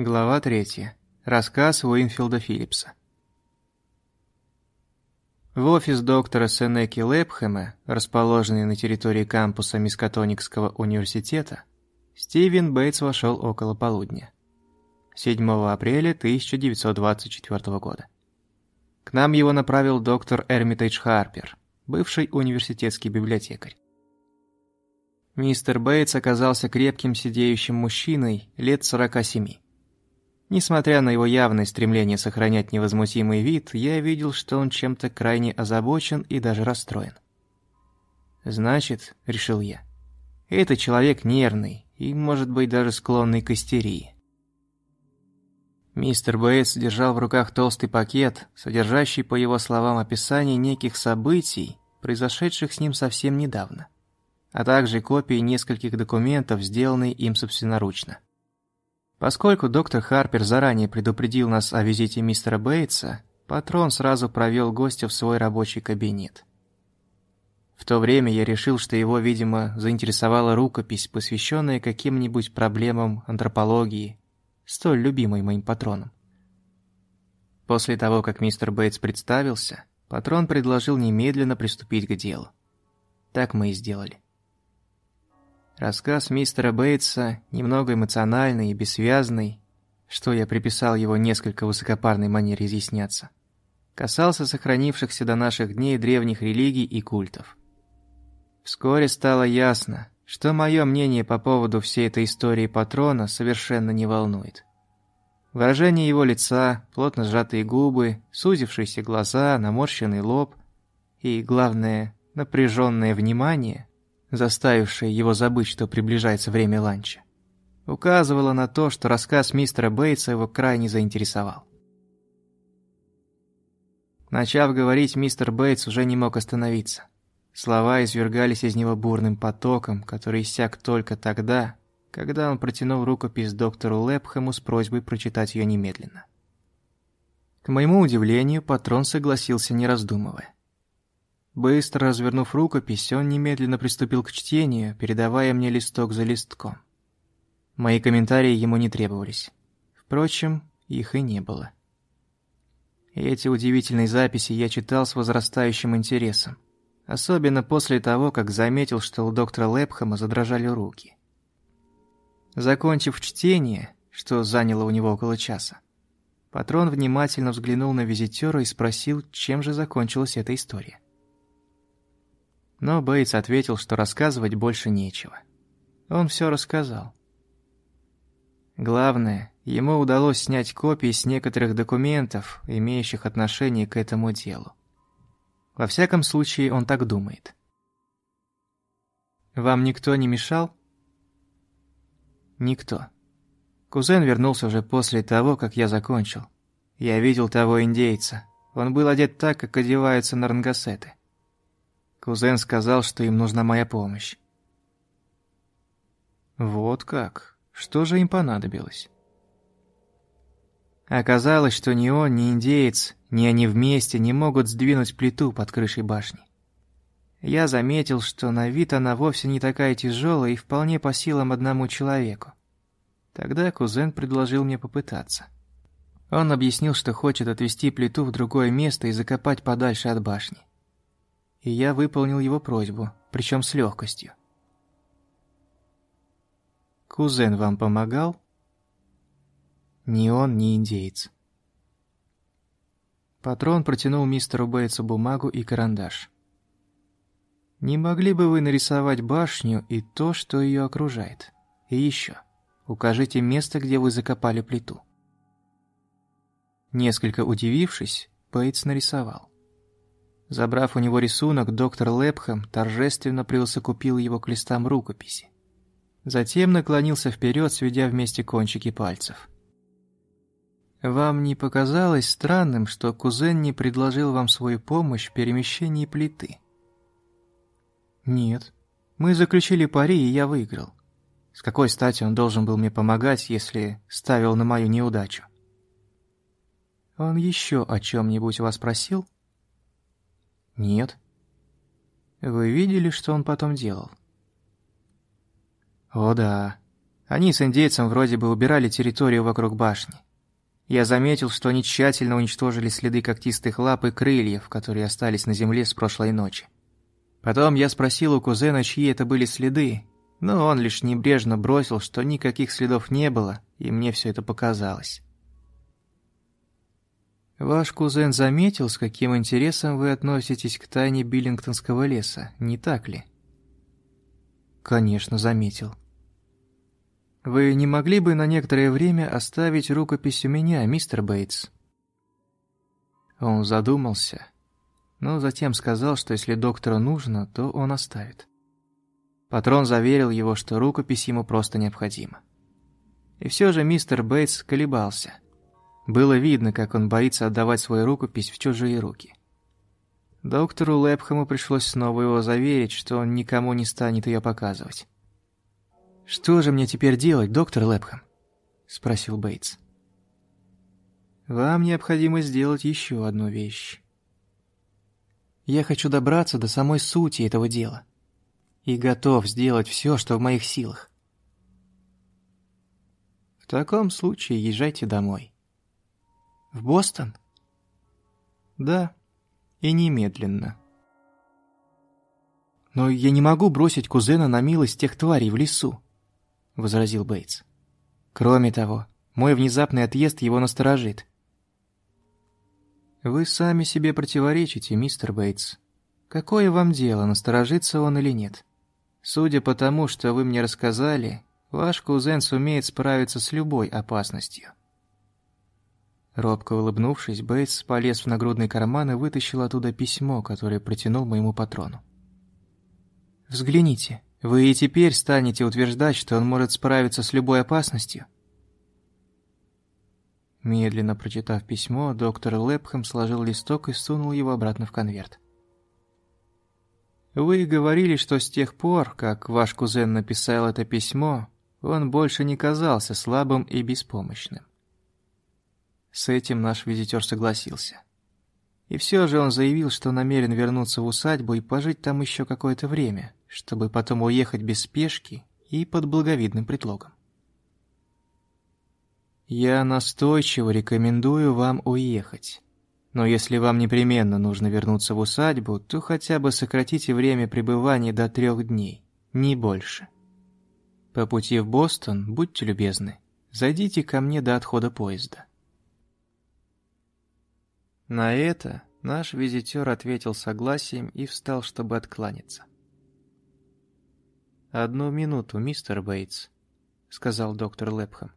Глава 3. Рассказ Уинфилда Филлипса. В офис доктора Сенеки Лепхэма, расположенный на территории кампуса Мискатоникского университета, Стивен Бейтс вошел около полудня. 7 апреля 1924 года. К нам его направил доктор Эрмитейдж Харпер, бывший университетский библиотекарь. Мистер Бейтс оказался крепким сидеющим мужчиной лет 47. Несмотря на его явное стремление сохранять невозмутимый вид, я видел, что он чем-то крайне озабочен и даже расстроен. «Значит», — решил я, — «это человек нервный и, может быть, даже склонный к истерии». Мистер Бейтс держал в руках толстый пакет, содержащий, по его словам, описание неких событий, произошедших с ним совсем недавно, а также копии нескольких документов, сделанные им собственноручно. Поскольку доктор Харпер заранее предупредил нас о визите мистера Бейтса, патрон сразу провел гостя в свой рабочий кабинет. В то время я решил, что его, видимо, заинтересовала рукопись, посвященная каким-нибудь проблемам антропологии, столь любимой моим патроном. После того, как мистер Бейтс представился, патрон предложил немедленно приступить к делу. Так мы и сделали. Рассказ мистера Бейтса, немного эмоциональный и бессвязный, что я приписал его несколько высокопарной манере изъясняться, касался сохранившихся до наших дней древних религий и культов. Вскоре стало ясно, что мое мнение по поводу всей этой истории патрона совершенно не волнует. Выражение его лица, плотно сжатые губы, сузившиеся глаза, наморщенный лоб и, главное, напряженное внимание заставившее его забыть, что приближается время ланча, указывало на то, что рассказ мистера Бейтса его крайне заинтересовал. Начав говорить, мистер Бейтс уже не мог остановиться. Слова извергались из него бурным потоком, который иссяк только тогда, когда он протянул рукопись доктору Лепхэму с просьбой прочитать ее немедленно. К моему удивлению, патрон согласился, не раздумывая. Быстро развернув рукопись, он немедленно приступил к чтению, передавая мне листок за листком. Мои комментарии ему не требовались. Впрочем, их и не было. эти удивительные записи я читал с возрастающим интересом. Особенно после того, как заметил, что у доктора Лепхэма задрожали руки. Закончив чтение, что заняло у него около часа, патрон внимательно взглянул на визитера и спросил, чем же закончилась эта история. Но Бейтс ответил, что рассказывать больше нечего. Он все рассказал. Главное, ему удалось снять копии с некоторых документов, имеющих отношение к этому делу. Во всяком случае, он так думает. «Вам никто не мешал?» «Никто. Кузен вернулся уже после того, как я закончил. Я видел того индейца. Он был одет так, как одеваются на рангасеты. Кузен сказал, что им нужна моя помощь. Вот как? Что же им понадобилось? Оказалось, что ни он, ни индеец, ни они вместе не могут сдвинуть плиту под крышей башни. Я заметил, что на вид она вовсе не такая тяжелая и вполне по силам одному человеку. Тогда кузен предложил мне попытаться. Он объяснил, что хочет отвести плиту в другое место и закопать подальше от башни и я выполнил его просьбу, причем с легкостью. «Кузен вам помогал?» Ни он, ни индеец. Патрон протянул мистеру Бейтсу бумагу и карандаш. «Не могли бы вы нарисовать башню и то, что ее окружает? И еще, укажите место, где вы закопали плиту». Несколько удивившись, Бейтс нарисовал. Забрав у него рисунок, доктор Лепхэм торжественно присовокупил его к листам рукописи. Затем наклонился вперед, сведя вместе кончики пальцев. «Вам не показалось странным, что кузен не предложил вам свою помощь в перемещении плиты?» «Нет. Мы заключили пари, и я выиграл. С какой стати он должен был мне помогать, если ставил на мою неудачу?» «Он еще о чем-нибудь вас просил?» «Нет». «Вы видели, что он потом делал?» «О да. Они с индейцем вроде бы убирали территорию вокруг башни. Я заметил, что они тщательно уничтожили следы когтистых лап и крыльев, которые остались на земле с прошлой ночи. Потом я спросил у кузена, чьи это были следы, но он лишь небрежно бросил, что никаких следов не было, и мне все это показалось. Ваш кузен заметил, с каким интересом вы относитесь к тайне Биллингтонского леса, не так ли? Конечно, заметил. Вы не могли бы на некоторое время оставить рукопись у меня, мистер Бейтс? Он задумался, но затем сказал, что если доктору нужно, то он оставит. Патрон заверил его, что рукопись ему просто необходима. И все же мистер Бейтс колебался. Было видно, как он боится отдавать свою рукопись в чужие руки. Доктору Лепхэму пришлось снова его заверить, что он никому не станет ее показывать. «Что же мне теперь делать, доктор Лепхэм?» – спросил Бейтс. «Вам необходимо сделать еще одну вещь. Я хочу добраться до самой сути этого дела и готов сделать все, что в моих силах. В таком случае езжайте домой. В Бостон? Да, и немедленно. Но я не могу бросить кузена на милость тех тварей в лесу возразил Бейтс. Кроме того, мой внезапный отъезд его насторожит. Вы сами себе противоречите, мистер Бейтс. Какое вам дело, насторожится он или нет? Судя по тому, что вы мне рассказали, ваш кузен сумеет справиться с любой опасностью. Робко улыбнувшись, Бейтс полез в нагрудный карман и вытащил оттуда письмо, которое протянул моему патрону. «Взгляните», вы и теперь станете утверждать, что он может справиться с любой опасностью? Медленно прочитав письмо, доктор Лепхэм сложил листок и сунул его обратно в конверт. Вы говорили, что с тех пор, как ваш кузен написал это письмо, он больше не казался слабым и беспомощным. С этим наш визитер согласился. И все же он заявил, что намерен вернуться в усадьбу и пожить там еще какое-то время, чтобы потом уехать без спешки и под благовидным предлогом. Я настойчиво рекомендую вам уехать. Но если вам непременно нужно вернуться в усадьбу, то хотя бы сократите время пребывания до трех дней, не больше. По пути в Бостон, будьте любезны, зайдите ко мне до отхода поезда. На это наш визитер ответил согласием и встал, чтобы откланяться. «Одну минуту, мистер Бейтс», — сказал доктор Лепхэм.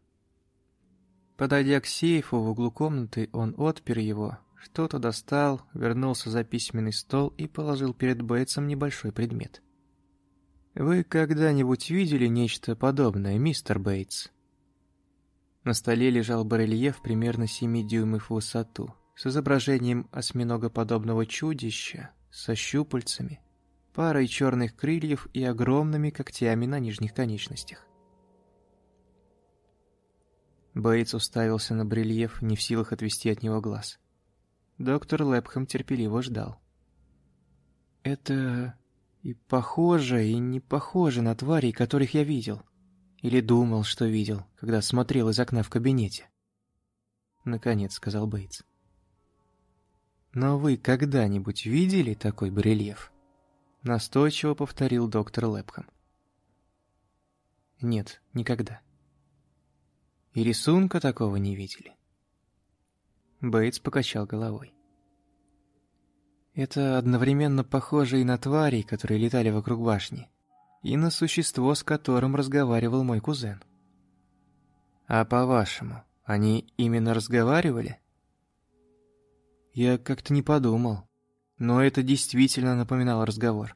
Подойдя к сейфу в углу комнаты, он отпер его, что-то достал, вернулся за письменный стол и положил перед Бейтсом небольшой предмет. «Вы когда-нибудь видели нечто подобное, мистер Бейтс?» На столе лежал барельеф примерно 7 дюймов в высоту, с изображением осьминогоподобного чудища со щупальцами, парой черных крыльев и огромными когтями на нижних конечностях. Бейтс уставился на брельеф, не в силах отвести от него глаз. Доктор Лепхэм терпеливо ждал. «Это и похоже, и не похоже на тварей, которых я видел. Или думал, что видел, когда смотрел из окна в кабинете». Наконец сказал Бейтс. «Но вы когда-нибудь видели такой барельеф?» Настойчиво повторил доктор Лепхэм. «Нет, никогда». «И рисунка такого не видели?» Бейтс покачал головой. «Это одновременно похоже и на тварей, которые летали вокруг башни, и на существо, с которым разговаривал мой кузен». «А по-вашему, они именно разговаривали?» Я как-то не подумал. Но это действительно напоминало разговор.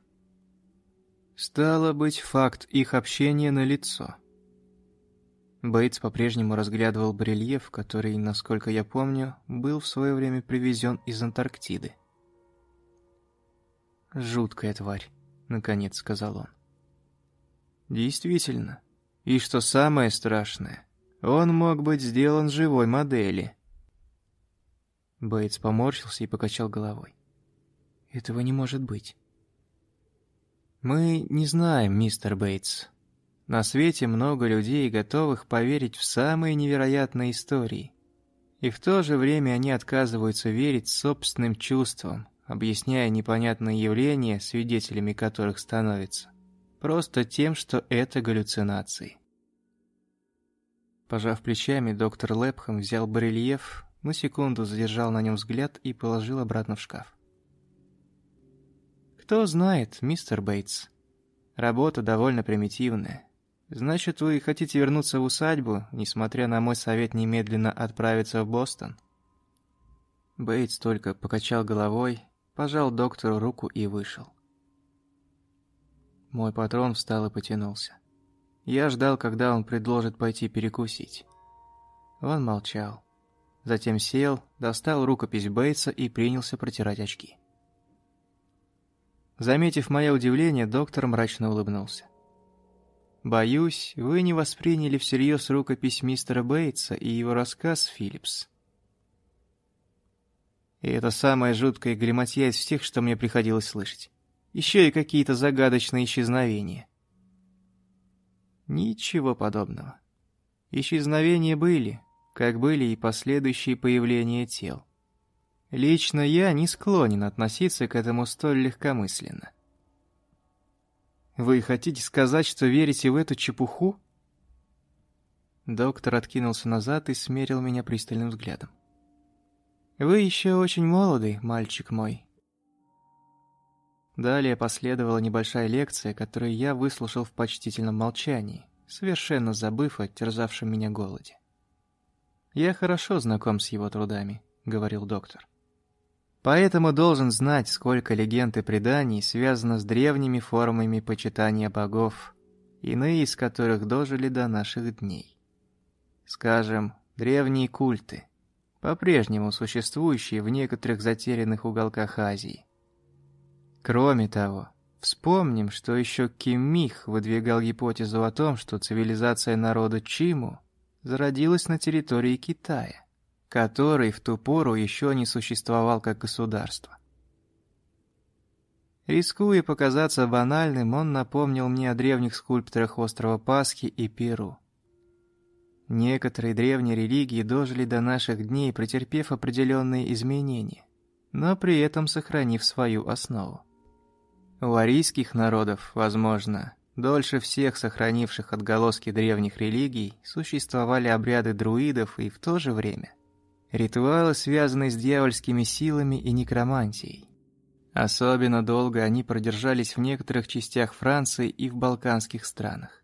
Стало быть, факт их общения налицо. Бейтс по-прежнему разглядывал барельеф, который, насколько я помню, был в свое время привезен из Антарктиды. «Жуткая тварь», — наконец сказал он. «Действительно. И что самое страшное, он мог быть сделан живой модели». Бейтс поморщился и покачал головой. «Этого не может быть». «Мы не знаем, мистер Бейтс. На свете много людей, готовых поверить в самые невероятные истории. И в то же время они отказываются верить собственным чувствам, объясняя непонятные явления, свидетелями которых становятся, просто тем, что это галлюцинации. Пожав плечами, доктор Лепхэм взял барельеф, на секунду задержал на нем взгляд и положил обратно в шкаф. «Кто знает, мистер Бейтс. Работа довольно примитивная. Значит, вы хотите вернуться в усадьбу, несмотря на мой совет немедленно отправиться в Бостон?» Бейтс только покачал головой, пожал доктору руку и вышел. Мой патрон встал и потянулся. Я ждал, когда он предложит пойти перекусить. Он молчал. Затем сел, достал рукопись Бейтса и принялся протирать очки. Заметив мое удивление, доктор мрачно улыбнулся. «Боюсь, вы не восприняли всерьез рукопись мистера Бейтса и его рассказ, Филлипс». И это самая жуткая грематья из всех, что мне приходилось слышать. Еще и какие-то загадочные исчезновения. Ничего подобного. Исчезновения были, как были и последующие появления тел. Лично я не склонен относиться к этому столь легкомысленно. Вы хотите сказать, что верите в эту чепуху? Доктор откинулся назад и смерил меня пристальным взглядом. Вы еще очень молодый, мальчик мой. Далее последовала небольшая лекция, которую я выслушал в почтительном молчании, совершенно забыв о терзавшем меня голоде. «Я хорошо знаком с его трудами», — говорил доктор. «Поэтому должен знать, сколько легенд и преданий связано с древними формами почитания богов, иные из которых дожили до наших дней. Скажем, древние культы, по-прежнему существующие в некоторых затерянных уголках Азии. Кроме того, вспомним, что еще Ким Мих выдвигал гипотезу о том, что цивилизация народа Чиму зародилась на территории Китая, который в ту пору еще не существовал как государство. Рискуя показаться банальным, он напомнил мне о древних скульпторах острова Пасхи и Перу. Некоторые древние религии дожили до наших дней, претерпев определенные изменения, но при этом сохранив свою основу. У арийских народов, возможно, дольше всех сохранивших отголоски древних религий, существовали обряды друидов и в то же время ритуалы, связанные с дьявольскими силами и некромантией. Особенно долго они продержались в некоторых частях Франции и в балканских странах.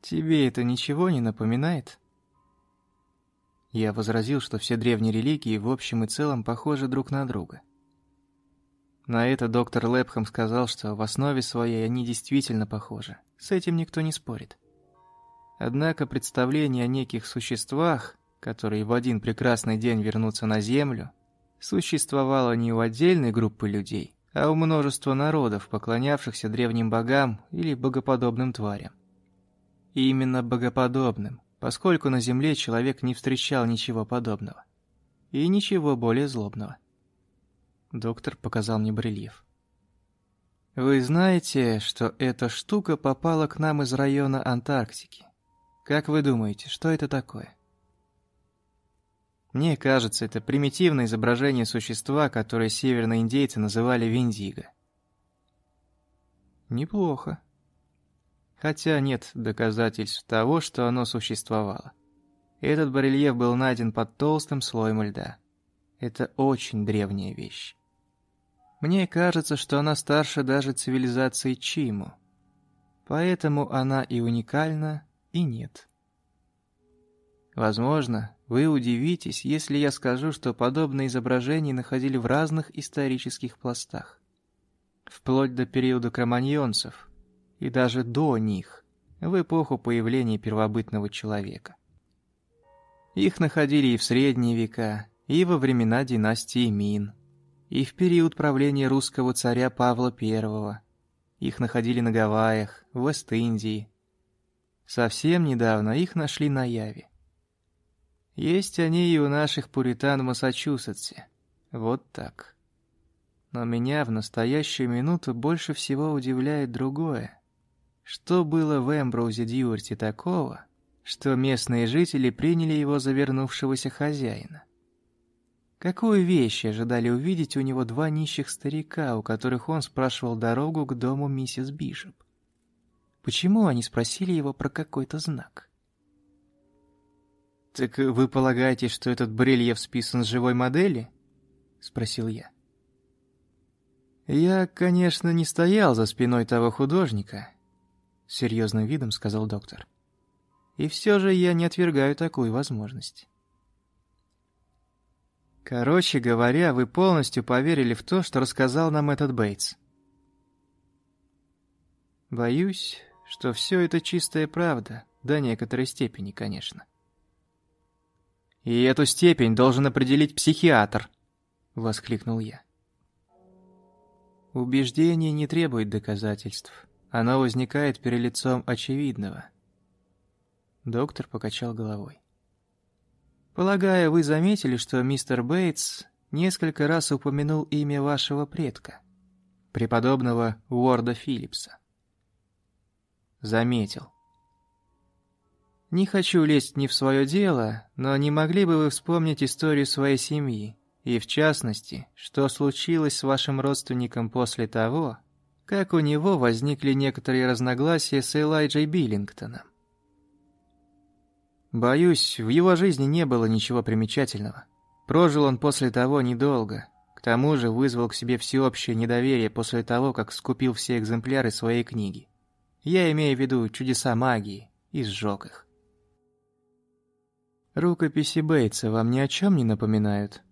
Тебе это ничего не напоминает? Я возразил, что все древние религии в общем и целом похожи друг на друга. На это доктор Лепхэм сказал, что в основе своей они действительно похожи. С этим никто не спорит. Однако представление о неких существах, которые в один прекрасный день вернутся на Землю, существовало не у отдельной группы людей, а у множества народов, поклонявшихся древним богам или богоподобным тварям. И именно богоподобным, поскольку на Земле человек не встречал ничего подобного. И ничего более злобного. Доктор показал мне барельеф. Вы знаете, что эта штука попала к нам из района Антарктики. Как вы думаете, что это такое? Мне кажется, это примитивное изображение существа, которое северные индейцы называли Виндиго. Неплохо. Хотя нет доказательств того, что оно существовало. Этот барельеф был найден под толстым слоем льда. Это очень древняя вещь. Мне кажется, что она старше даже цивилизации Чиму. Поэтому она и уникальна, и нет. Возможно, вы удивитесь, если я скажу, что подобные изображения находили в разных исторических пластах. Вплоть до периода кроманьонцев, и даже до них, в эпоху появления первобытного человека. Их находили и в средние века, и во времена династии Мин, и в период правления русского царя Павла I. Их находили на Гавайях, в Вест-Индии. Совсем недавно их нашли на Яве. Есть они и у наших пуритан в Массачусетсе. Вот так. Но меня в настоящую минуту больше всего удивляет другое. что было в Эмброузе Дьюарте такого, что местные жители приняли его за вернувшегося хозяина. Какую вещь ожидали увидеть у него два нищих старика, у которых он спрашивал дорогу к дому миссис Бишоп? Почему они спросили его про какой-то знак? «Так вы полагаете, что этот брельеф списан с живой модели?» — спросил я. «Я, конечно, не стоял за спиной того художника», — серьезным видом сказал доктор. «И все же я не отвергаю такую возможность». Короче говоря, вы полностью поверили в то, что рассказал нам этот Бейтс. Боюсь, что все это чистая правда, до некоторой степени, конечно. «И эту степень должен определить психиатр», — воскликнул я. Убеждение не требует доказательств. Оно возникает перед лицом очевидного. Доктор покачал головой. Полагаю, вы заметили, что мистер Бейтс несколько раз упомянул имя вашего предка, преподобного Уорда Филлипса. Заметил. Не хочу лезть не в свое дело, но не могли бы вы вспомнить историю своей семьи, и в частности, что случилось с вашим родственником после того, как у него возникли некоторые разногласия с Элайджей Биллингтоном? Боюсь, в его жизни не было ничего примечательного. Прожил он после того недолго. К тому же вызвал к себе всеобщее недоверие после того, как скупил все экземпляры своей книги. Я имею в виду чудеса магии и сжег их. Рукописи Бейтса вам ни о чем не напоминают?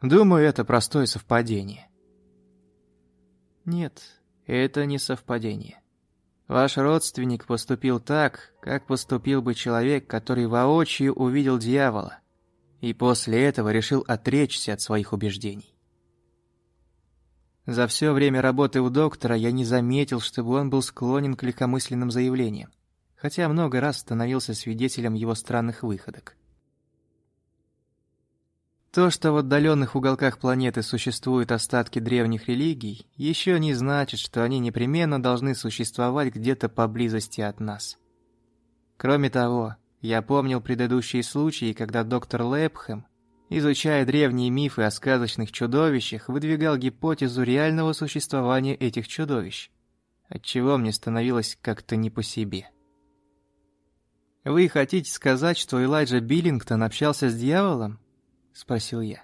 Думаю, это простое совпадение. Нет, это не совпадение. Ваш родственник поступил так, как поступил бы человек, который воочию увидел дьявола, и после этого решил отречься от своих убеждений. За все время работы у доктора я не заметил, чтобы он был склонен к легкомысленным заявлениям, хотя много раз становился свидетелем его странных выходок. То, что в отдаленных уголках планеты существуют остатки древних религий, еще не значит, что они непременно должны существовать где-то поблизости от нас. Кроме того, я помнил предыдущие случаи, когда доктор Лепхэм, изучая древние мифы о сказочных чудовищах, выдвигал гипотезу реального существования этих чудовищ, отчего мне становилось как-то не по себе. Вы хотите сказать, что Элайджа Биллингтон общался с дьяволом? — спросил я.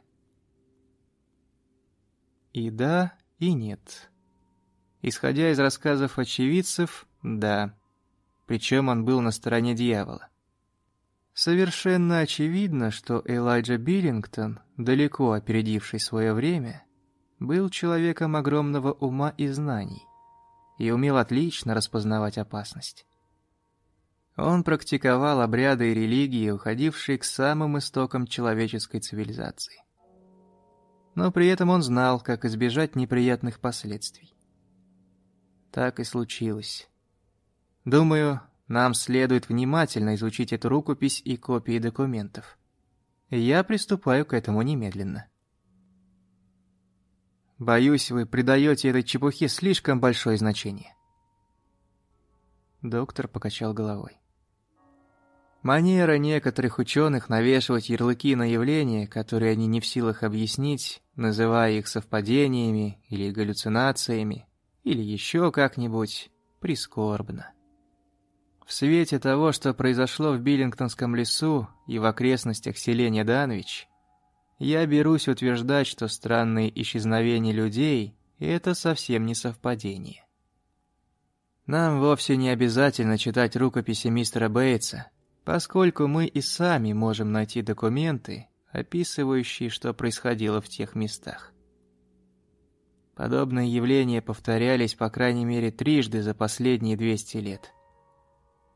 И да, и нет. Исходя из рассказов очевидцев, да. Причем он был на стороне дьявола. Совершенно очевидно, что Элайджа Биллингтон, далеко опередивший свое время, был человеком огромного ума и знаний и умел отлично распознавать опасность. Он практиковал обряды и религии, уходившие к самым истокам человеческой цивилизации. Но при этом он знал, как избежать неприятных последствий. Так и случилось. Думаю, нам следует внимательно изучить эту рукопись и копии документов. Я приступаю к этому немедленно. Боюсь, вы придаете этой чепухе слишком большое значение. Доктор покачал головой. Манера некоторых ученых навешивать ярлыки на явления, которые они не в силах объяснить, называя их совпадениями или галлюцинациями, или еще как-нибудь, прискорбно. В свете того, что произошло в Биллингтонском лесу и в окрестностях селения Данвич, я берусь утверждать, что странные исчезновения людей — это совсем не совпадение. Нам вовсе не обязательно читать рукописи мистера Бейтса, поскольку мы и сами можем найти документы, описывающие, что происходило в тех местах. Подобные явления повторялись по крайней мере трижды за последние 200 лет.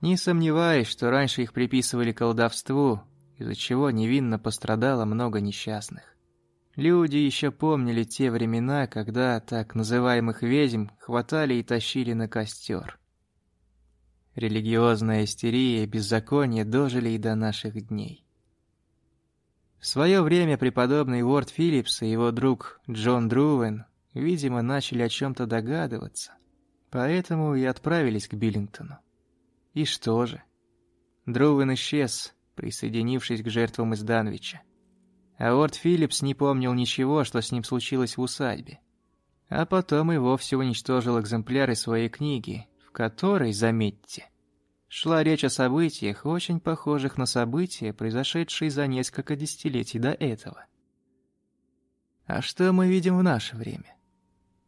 Не сомневаюсь, что раньше их приписывали колдовству, из-за чего невинно пострадало много несчастных. Люди еще помнили те времена, когда так называемых ведьм хватали и тащили на костер. Религиозная истерия и беззаконие дожили и до наших дней. В свое время преподобный Уорд Филлипс и его друг Джон Друвен, видимо, начали о чем-то догадываться. Поэтому и отправились к Биллингтону. И что же? Друвен исчез, присоединившись к жертвам из Данвича. А Орд Филлипс не помнил ничего, что с ним случилось в усадьбе. А потом и вовсе уничтожил экземпляры своей книги, которой, заметьте, шла речь о событиях, очень похожих на события, произошедшие за несколько десятилетий до этого. А что мы видим в наше время?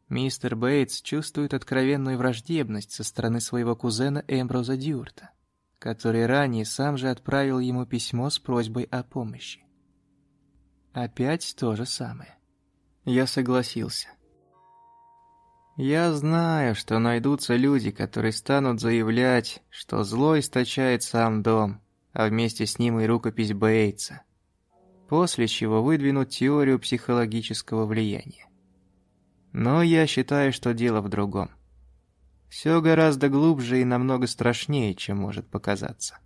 Мистер Бейтс чувствует откровенную враждебность со стороны своего кузена Эмброза Дюрта, который ранее сам же отправил ему письмо с просьбой о помощи. Опять то же самое. Я согласился. Я знаю, что найдутся люди, которые станут заявлять, что зло источает сам дом, а вместе с ним и рукопись Бейтса, после чего выдвинут теорию психологического влияния. Но я считаю, что дело в другом. Все гораздо глубже и намного страшнее, чем может показаться.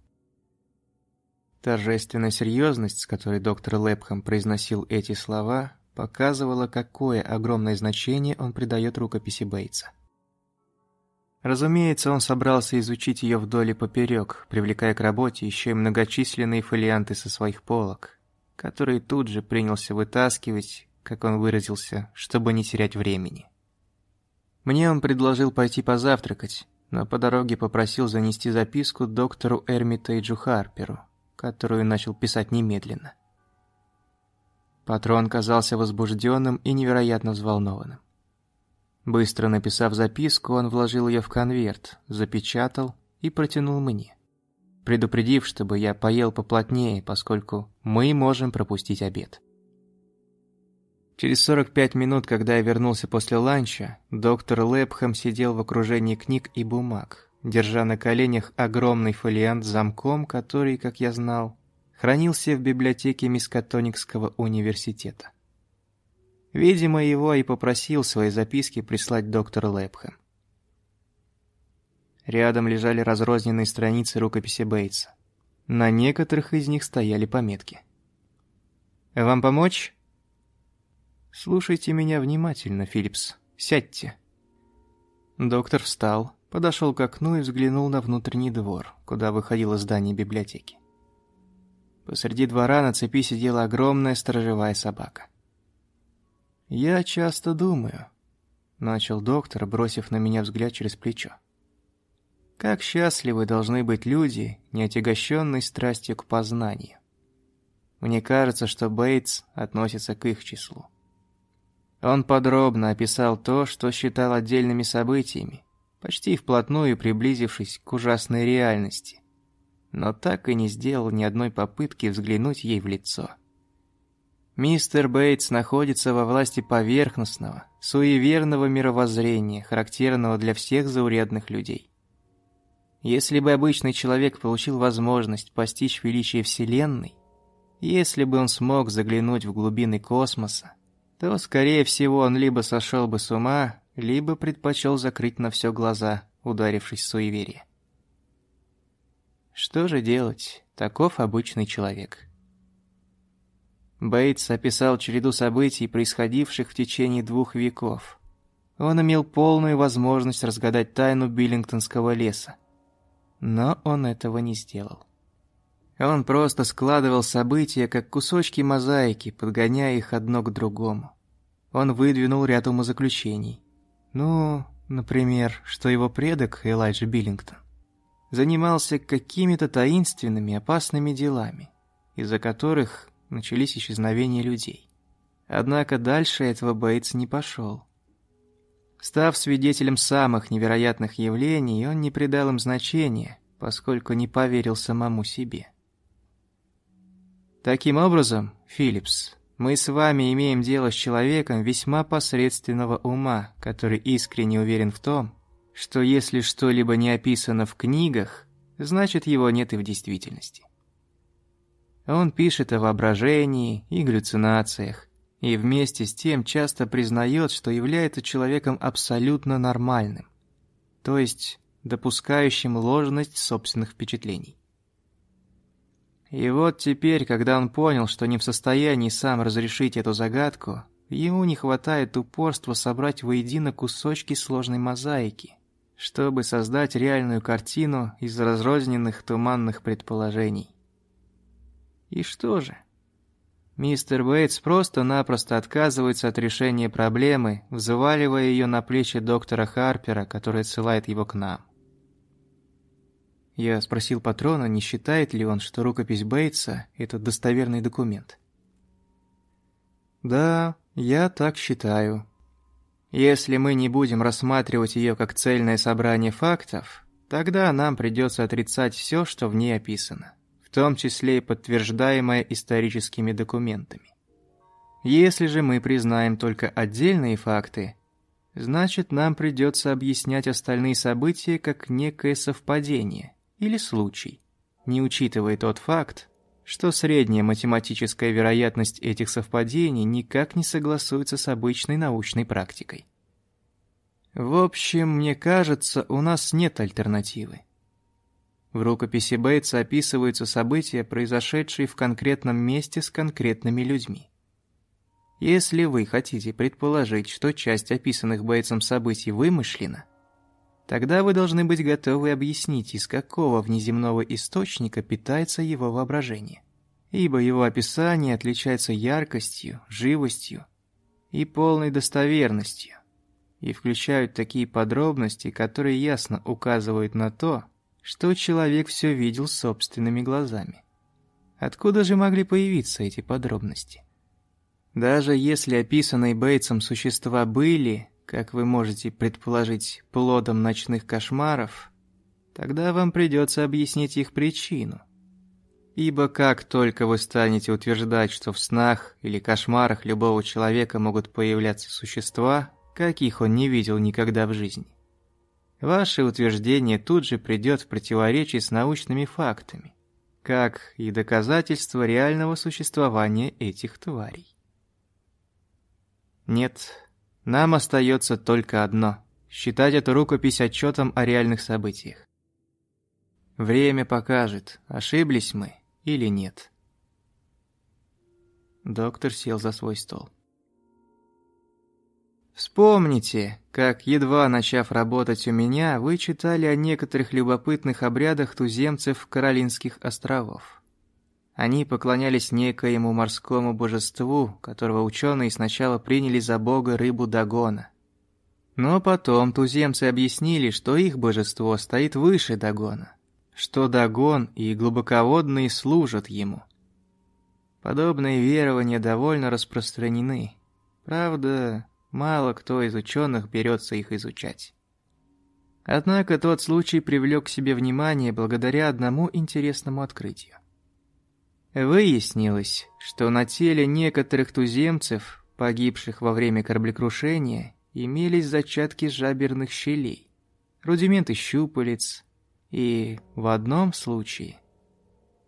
Торжественная серьезность, с которой доктор Лепхэм произносил эти слова, показывала, какое огромное значение он придает рукописи Бейтса. Разумеется, он собрался изучить ее вдоль и поперек, привлекая к работе еще и многочисленные фолианты со своих полок, которые тут же принялся вытаскивать как он выразился, чтобы не терять времени. Мне он предложил пойти позавтракать, но по дороге попросил занести записку доктору Эрмитейджу Харперу, которую начал писать немедленно. Патрон казался возбужденным и невероятно взволнованным. Быстро написав записку, он вложил ее в конверт, запечатал и протянул мне, предупредив, чтобы я поел поплотнее, поскольку мы можем пропустить обед. Через 45 минут, когда я вернулся после ланча, доктор Лэпхэм сидел в окружении книг и бумаг, держа на коленях огромный фолиант с замком, который, как я знал, хранился в библиотеке Мискатоникского университета. Видимо, его и попросил свои записки прислать доктор Лэпхэм. Рядом лежали разрозненные страницы рукописи Бейтса. На некоторых из них стояли пометки. «Вам помочь?» «Слушайте меня внимательно, Филлипс. Сядьте». Доктор встал, подошел к окну и взглянул на внутренний двор, куда выходило здание библиотеки. Посреди двора на цепи сидела огромная сторожевая собака. «Я часто думаю», — начал доктор, бросив на меня взгляд через плечо. «Как счастливы должны быть люди, не отягощенные страстью к познанию. Мне кажется, что Бейтс относится к их числу. Он подробно описал то, что считал отдельными событиями, почти вплотную приблизившись к ужасной реальности, но так и не сделал ни одной попытки взглянуть ей в лицо. Мистер Бейтс находится во власти поверхностного, суеверного мировоззрения, характерного для всех заурядных людей. Если бы обычный человек получил возможность постичь величие Вселенной, если бы он смог заглянуть в глубины космоса, то, скорее всего, он либо сошел бы с ума, либо предпочел закрыть на все глаза, ударившись в суеверие. Что же делать? Таков обычный человек. Бейтс описал череду событий, происходивших в течение двух веков. Он имел полную возможность разгадать тайну Биллингтонского леса. Но он этого не сделал. Он просто складывал события, как кусочки мозаики, подгоняя их одно к другому. Он выдвинул ряд умозаключений. Ну, например, что его предок, Элайджа Биллингтон, занимался какими-то таинственными, опасными делами, из-за которых начались исчезновения людей. Однако дальше этого Бейтс не пошел. Став свидетелем самых невероятных явлений, он не придал им значения, поскольку не поверил самому себе. Таким образом, Филлипс, мы с вами имеем дело с человеком весьма посредственного ума, который искренне уверен в том, что если что-либо не описано в книгах, значит его нет и в действительности. Он пишет о воображении и галлюцинациях, и вместе с тем часто признает, что является человеком абсолютно нормальным, то есть допускающим ложность собственных впечатлений. И вот теперь, когда он понял, что не в состоянии сам разрешить эту загадку, ему не хватает упорства собрать воедино кусочки сложной мозаики, чтобы создать реальную картину из разрозненных туманных предположений. И что же? Мистер Бейтс просто-напросто отказывается от решения проблемы, взваливая ее на плечи доктора Харпера, который отсылает его к нам. Я спросил патрона, не считает ли он, что рукопись Бейтса – это достоверный документ. «Да, я так считаю. Если мы не будем рассматривать ее как цельное собрание фактов, тогда нам придется отрицать все, что в ней описано, в том числе и подтверждаемое историческими документами. Если же мы признаем только отдельные факты, значит нам придется объяснять остальные события как некое совпадение – или случай, не учитывая тот факт, что средняя математическая вероятность этих совпадений никак не согласуется с обычной научной практикой. В общем, мне кажется, у нас нет альтернативы. В рукописи Бейтса описываются события, произошедшие в конкретном месте с конкретными людьми. Если вы хотите предположить, что часть описанных Бейтсом событий вымышлена – Тогда вы должны быть готовы объяснить, из какого внеземного источника питается его воображение. Ибо его описание отличается яркостью, живостью и полной достоверностью, и включают такие подробности, которые ясно указывают на то, что человек все видел собственными глазами. Откуда же могли появиться эти подробности? Даже если описанные Бейтсом существа были, как вы можете предположить, плодом ночных кошмаров, тогда вам придется объяснить их причину. Ибо как только вы станете утверждать, что в снах или кошмарах любого человека могут появляться существа, каких он не видел никогда в жизни, ваше утверждение тут же придет в противоречие с научными фактами, как и доказательство реального существования этих тварей. Нет, нам остается только одно – считать эту рукопись отчетом о реальных событиях. Время покажет, ошиблись мы или нет. Доктор сел за свой стол. Вспомните, как, едва начав работать у меня, вы читали о некоторых любопытных обрядах туземцев Каролинских островов. Они поклонялись некоему морскому божеству, которого ученые сначала приняли за бога рыбу Дагона. Но потом туземцы объяснили, что их божество стоит выше Дагона, что Дагон и глубоководные служат ему. Подобные верования довольно распространены. Правда, мало кто из ученых берется их изучать. Однако тот случай привлек к себе внимание благодаря одному интересному открытию. Выяснилось, что на теле некоторых туземцев, погибших во время кораблекрушения, имелись зачатки жаберных щелей, рудименты щупалец и, в одном случае,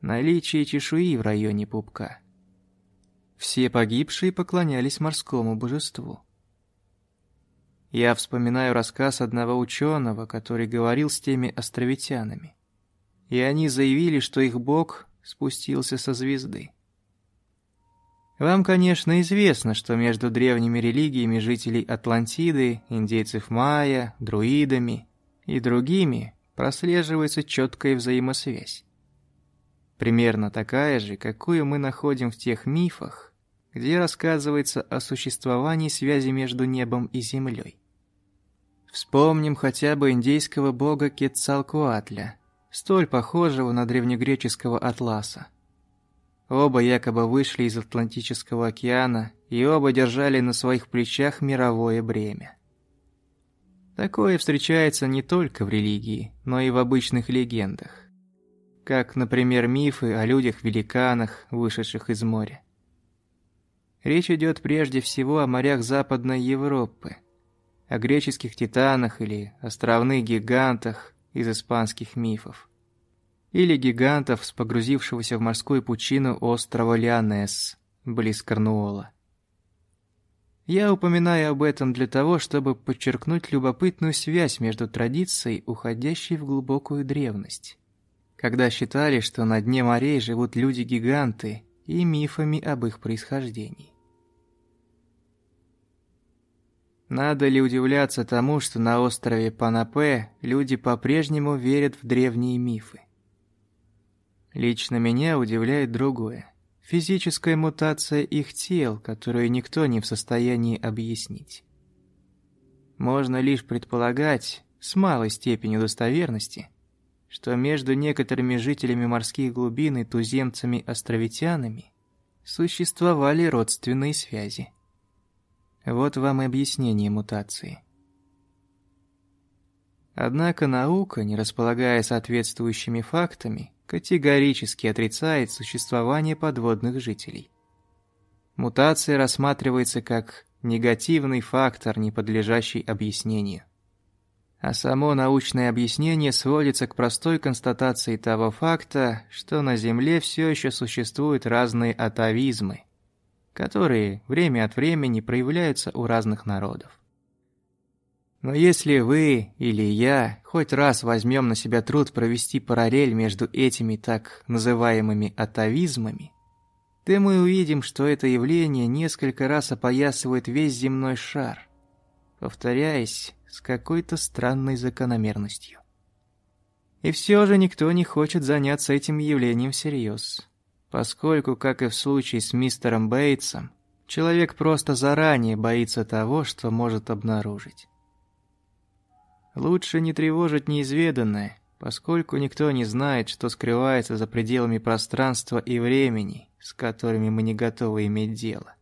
наличие чешуи в районе пупка. Все погибшие поклонялись морскому божеству. Я вспоминаю рассказ одного ученого, который говорил с теми островитянами. И они заявили, что их бог спустился со звезды. Вам, конечно, известно, что между древними религиями жителей Атлантиды, индейцев майя, друидами и другими прослеживается четкая взаимосвязь. Примерно такая же, какую мы находим в тех мифах, где рассказывается о существовании связи между небом и землей. Вспомним хотя бы индейского бога Кетцалкуатля, столь похожего на древнегреческого атласа. Оба якобы вышли из Атлантического океана и оба держали на своих плечах мировое бремя. Такое встречается не только в религии, но и в обычных легендах. Как, например, мифы о людях-великанах, вышедших из моря. Речь идет прежде всего о морях Западной Европы, о греческих титанах или островных гигантах, из испанских мифов. Или гигантов с погрузившегося в морскую пучину острова Лионесс, близ Корнуола. Я упоминаю об этом для того, чтобы подчеркнуть любопытную связь между традицией, уходящей в глубокую древность. Когда считали, что на дне морей живут люди-гиганты, и мифами об их происхождении. Надо ли удивляться тому, что на острове Панапе люди по-прежнему верят в древние мифы? Лично меня удивляет другое. Физическая мутация их тел, которую никто не в состоянии объяснить. Можно лишь предполагать, с малой степенью достоверности, что между некоторыми жителями морских глубин и туземцами-островитянами существовали родственные связи. Вот вам и объяснение мутации. Однако наука, не располагая соответствующими фактами, категорически отрицает существование подводных жителей. Мутация рассматривается как негативный фактор, не подлежащий объяснению. А само научное объяснение сводится к простой констатации того факта, что на Земле все еще существуют разные атовизмы, которые время от времени проявляются у разных народов. Но если вы или я хоть раз возьмем на себя труд провести параллель между этими так называемыми атовизмами, то мы увидим, что это явление несколько раз опоясывает весь земной шар, повторяясь с какой-то странной закономерностью. И все же никто не хочет заняться этим явлением всерьез, поскольку, как и в случае с мистером Бейтсом, человек просто заранее боится того, что может обнаружить. Лучше не тревожить неизведанное, поскольку никто не знает, что скрывается за пределами пространства и времени, с которыми мы не готовы иметь дело.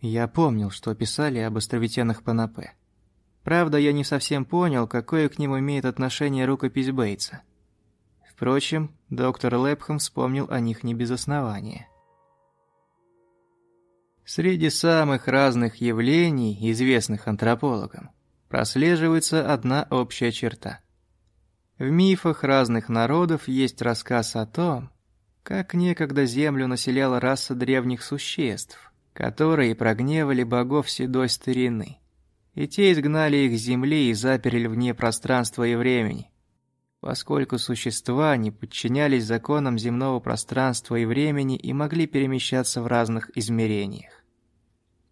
Я помнил, что писали об островитянах Панапе. Правда, я не совсем понял, какое к ним имеет отношение рукопись Бейтса. Впрочем, доктор Лепхэм вспомнил о них не без основания. Среди самых разных явлений, известных антропологам, прослеживается одна общая черта. В мифах разных народов есть рассказ о том, как некогда Землю населяла раса древних существ, которые прогневали богов седой старины, и те изгнали их с Земли и заперли вне пространства и времени. Поскольку существа не подчинялись законам земного пространства и времени и могли перемещаться в разных измерениях.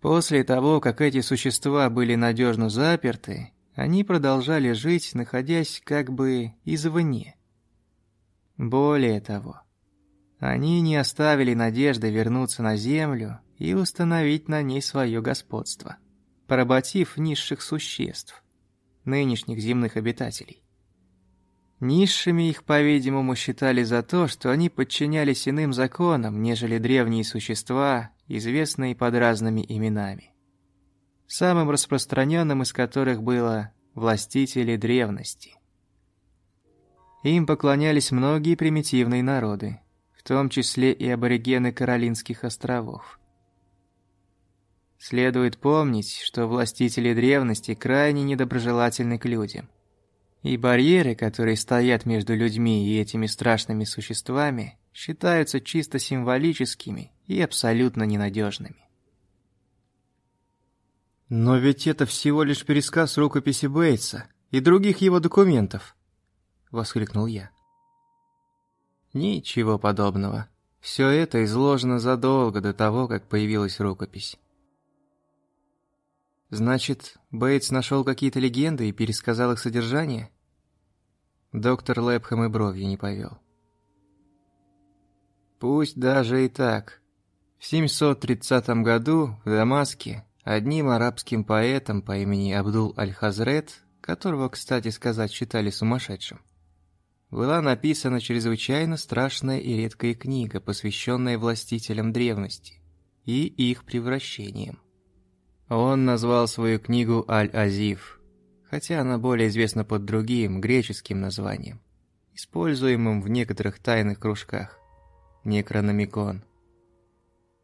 После того, как эти существа были надежно заперты, они продолжали жить, находясь как бы извне. Более того, они не оставили надежды вернуться на Землю и установить на ней свое господство, поработив низших существ, нынешних земных обитателей. Низшими их, по-видимому, считали за то, что они подчинялись иным законам, нежели древние существа, известные под разными именами. Самым распространенным из которых было «властители древности». Им поклонялись многие примитивные народы, в том числе и аборигены Каролинских островов. Следует помнить, что властители древности крайне недоброжелательны к людям. И барьеры, которые стоят между людьми и этими страшными существами, считаются чисто символическими и абсолютно ненадежными. «Но ведь это всего лишь пересказ рукописи Бейтса и других его документов», — воскликнул я. Ничего подобного. Все это изложено задолго до того, как появилась рукопись. Значит, Бейтс нашел какие-то легенды и пересказал их содержание? Доктор Лэпхэм и бровью не повел. Пусть даже и так. В 730 году в Дамаске одним арабским поэтом по имени Абдул Аль-Хазрет, которого, кстати сказать, считали сумасшедшим, была написана чрезвычайно страшная и редкая книга, посвященная властителям древности и их превращениям. Он назвал свою книгу «Аль-Азив», хотя она более известна под другим, греческим названием, используемым в некоторых тайных кружках – Некрономикон.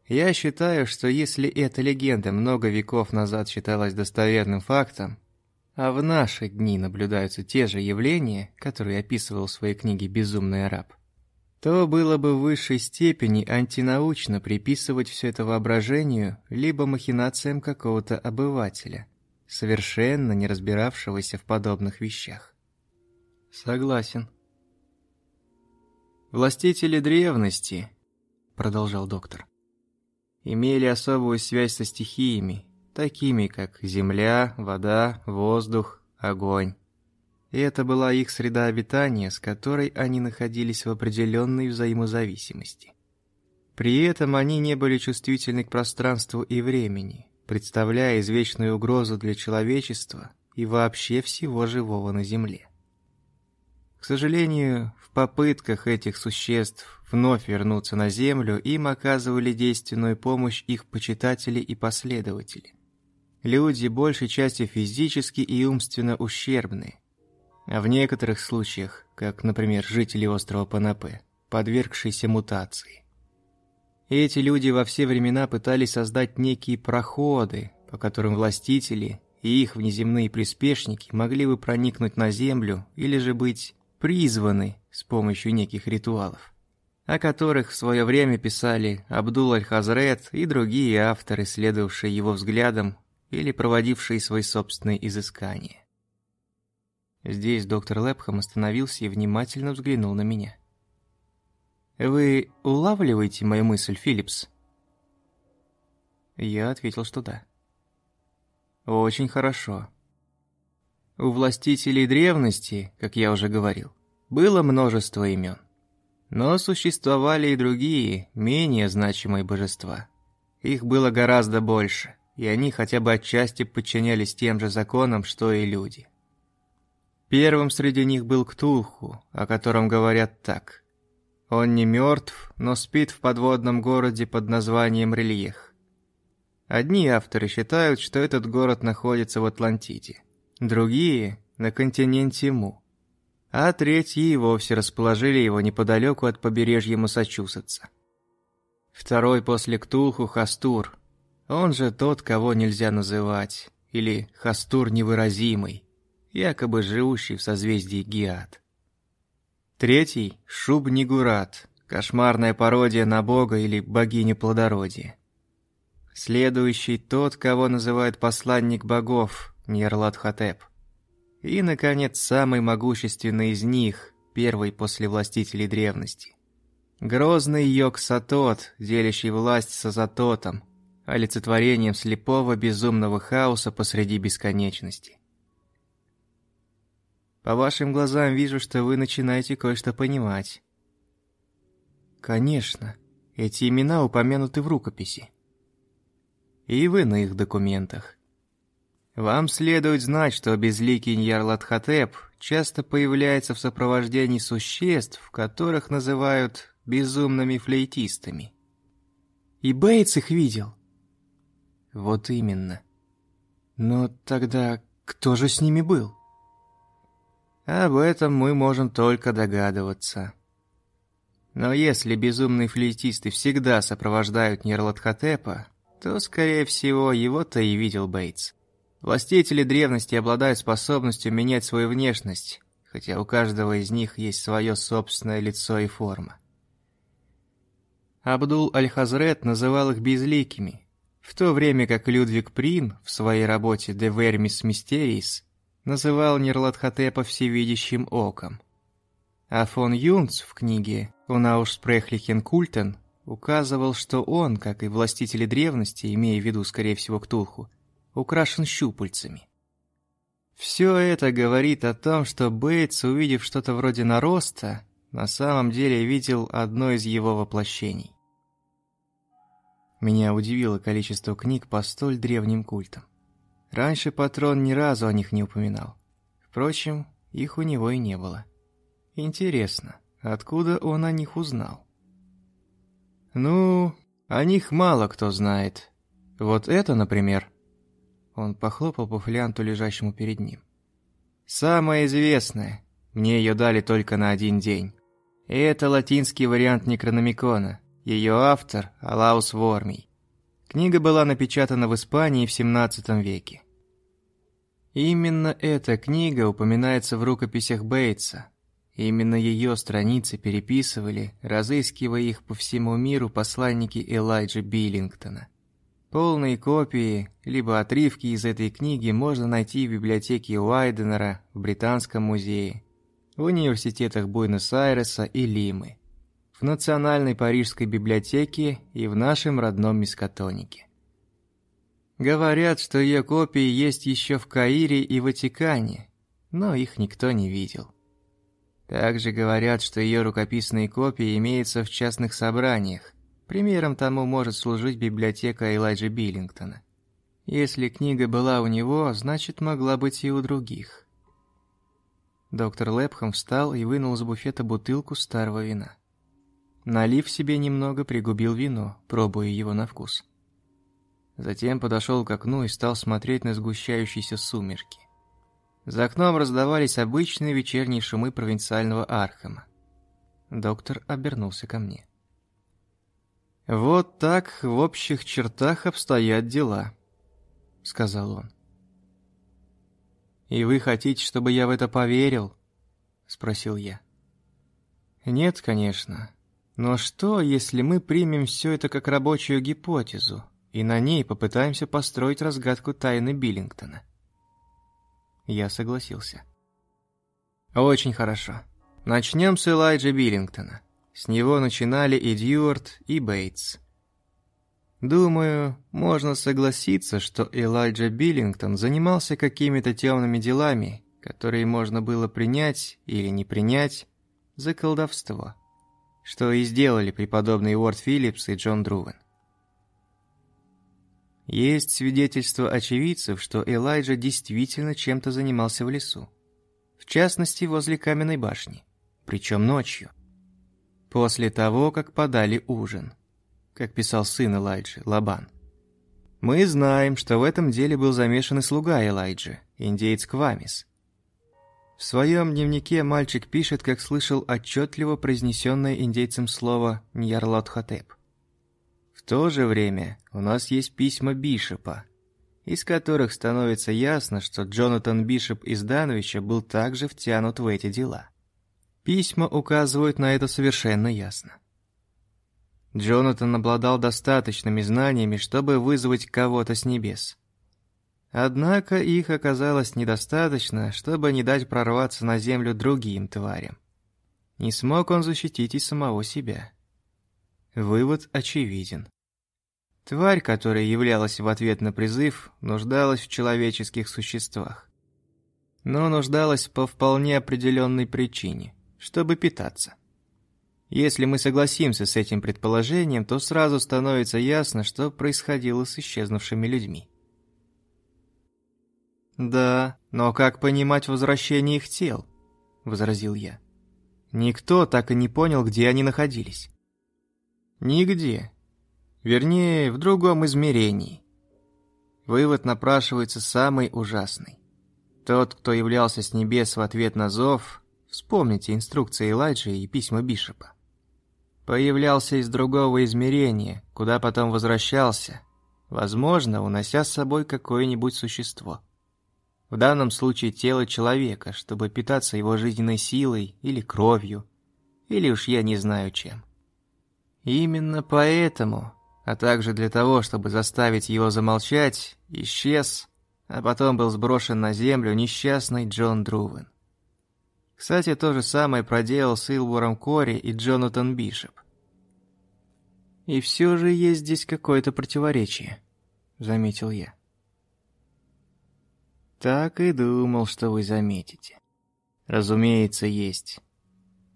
Я считаю, что если эта легенда много веков назад считалась достоверным фактом, а в наши дни наблюдаются те же явления, которые описывал в своей книге «Безумный араб», то было бы в высшей степени антинаучно приписывать все это воображению либо махинациям какого-то обывателя, совершенно не разбиравшегося в подобных вещах. Согласен. Властители древности, продолжал доктор, имели особую связь со стихиями такими как земля, вода, воздух, огонь. И это была их среда обитания, с которой они находились в определенной взаимозависимости. При этом они не были чувствительны к пространству и времени, представляя извечную угрозу для человечества и вообще всего живого на Земле. К сожалению, в попытках этих существ вновь вернуться на Землю им оказывали действенную помощь их почитатели и последователи. Люди большей частью физически и умственно ущербны, а в некоторых случаях, как, например, жители острова Панапе, подвергшиеся мутации. Эти люди во все времена пытались создать некие проходы, по которым властители и их внеземные приспешники могли бы проникнуть на Землю или же быть призваны с помощью неких ритуалов, о которых в свое время писали Абдул Аль-Хазрет и другие авторы, следовавшие его взглядам или проводившие свои собственные изыскания. Здесь доктор Лепхам остановился и внимательно взглянул на меня. «Вы улавливаете мою мысль, Филлипс?» Я ответил, что да. «Очень хорошо. У властителей древности, как я уже говорил, было множество имен. Но существовали и другие, менее значимые божества. Их было гораздо больше, и они хотя бы отчасти подчинялись тем же законам, что и люди. Первым среди них был Ктулху, о котором говорят так. Он не мертв, но спит в подводном городе под названием Рельех. Одни авторы считают, что этот город находится в Атлантиде другие – на континенте Му, а третьи и вовсе расположили его неподалеку от побережья Массачусетса. Второй после Ктулху – Хастур, он же тот, кого нельзя называть, или Хастур невыразимый, якобы живущий в созвездии Гиат. Третий – Шуб-Нигурат, кошмарная пародия на бога или богиню плодородия. Следующий – тот, кого называют посланник богов – Ньярлат-Хотеп. И, наконец, самый могущественный из них, первый после властителей древности. Грозный Йог-Сатот, делящий власть с Азатотом, олицетворением слепого безумного хаоса посреди бесконечности. По вашим глазам вижу, что вы начинаете кое-что понимать. Конечно, эти имена упомянуты в рукописи. И в иных документах. Вам следует знать, что безликий Ньярлатхотеп часто появляется в сопровождении существ, которых называют безумными флейтистами. И Бейтс их видел. Вот именно. Но тогда кто же с ними был? Об этом мы можем только догадываться. Но если безумные флейтисты всегда сопровождают Нерлатхотепа, то, скорее всего, его-то и видел Бейтс. Властители древности обладают способностью менять свою внешность, хотя у каждого из них есть свое собственное лицо и форма. Абдул Аль-Хазрет называл их безликими, в то время как Людвиг Прин в своей работе «De Vermis Mysteries» называл Нерлатхотепа всевидящим оком. А фон Юнц в книге «Унауспрехлихен Культен» указывал, что он, как и властители древности, имея в виду, скорее всего, Ктулху, украшен щупальцами. Все это говорит о том, что Бейтс, увидев что-то вроде нароста, на самом деле видел одно из его воплощений. Меня удивило количество книг по столь древним культам. Раньше патрон ни разу о них не упоминал. Впрочем, их у него и не было. Интересно, откуда он о них узнал? Ну, о них мало кто знает. Вот это, например, он похлопал по фолианту, лежащему перед ним. «Самая известная. Мне ее дали только на один день. Это латинский вариант Некрономикона. Ее автор – Алаус Вормий. Книга была напечатана в Испании в XVII веке. Именно эта книга упоминается в рукописях Бейтса. Именно ее страницы переписывали, разыскивая их по всему миру посланники Элайджа Биллингтона. Полные копии, либо отрывки из этой книги можно найти в библиотеке Уайденера в Британском музее, в университетах Буэнос-Айреса и Лимы, в Национальной Парижской библиотеке и в нашем родном Мискатонике. Говорят, что ее копии есть еще в Каире и Ватикане, но их никто не видел. Также говорят, что ее рукописные копии имеются в частных собраниях. Примером тому может служить библиотека Элайджа Биллингтона. Если книга была у него, значит могла быть и у других. Доктор Лепхам встал и вынул из буфета бутылку старого вина. Налив себе немного, пригубил вино, пробуя его на вкус. Затем подошел к окну и стал смотреть на сгущающиеся сумерки. За окном раздавались обычные вечерние шумы провинциального Архама. Доктор обернулся ко мне. «Вот так в общих чертах обстоят дела», — сказал он. «И вы хотите, чтобы я в это поверил?» — спросил я. «Нет, конечно. Но что, если мы примем все это как рабочую гипотезу и на ней попытаемся построить разгадку тайны Биллингтона?» Я согласился. «Очень хорошо. Начнем с Элайджа Биллингтона. С него начинали и Дьюарт, и Бейтс. Думаю, можно согласиться, что Элайджа Биллингтон занимался какими-то темными делами, которые можно было принять или не принять за колдовство, что и сделали преподобный Уорд Филлипс и Джон Друвен. Есть свидетельства очевидцев, что Элайджа действительно чем-то занимался в лесу. В частности, возле каменной башни. Причем ночью. После того, как подали ужин. Как писал сын Элайджи, Лабан. Мы знаем, что в этом деле был замешан и слуга Элайджи, индеец Квамис. В своем дневнике мальчик пишет, как слышал отчетливо произнесенное индейцем слово «Ньярлот-Хотеп». В то же время у нас есть письма Бишопа, из которых становится ясно, что Джонатан Бишоп из Данвича был также втянут в эти дела. Письма указывают на это совершенно ясно. Джонатан обладал достаточными знаниями, чтобы вызвать кого-то с небес. Однако их оказалось недостаточно, чтобы не дать прорваться на землю другим тварям. Не смог он защитить и самого себя. Вывод очевиден. Тварь, которая являлась в ответ на призыв, нуждалась в человеческих существах. Но нуждалась по вполне определенной причине, чтобы питаться. Если мы согласимся с этим предположением, то сразу становится ясно, что происходило с исчезнувшими людьми. «Да, но как понимать возвращение их тел?» – возразил я. Никто так и не понял, где они находились. Нигде. Вернее, в другом измерении. Вывод напрашивается самый ужасный. Тот, кто являлся с небес в ответ на зов, вспомните инструкции Элайджи и письма Бишопа, появлялся из другого измерения, куда потом возвращался, возможно, унося с собой какое-нибудь существо. В данном случае тело человека, чтобы питаться его жизненной силой или кровью, или уж я не знаю чем. Именно поэтому, а также для того, чтобы заставить его замолчать, исчез, а потом был сброшен на землю несчастный Джон Друвен. Кстати, то же самое проделал с Илбуром Кори и Джонатан Бишоп. «И все же есть здесь какое-то противоречие», — заметил я. «Так и думал, что вы заметите. Разумеется, есть.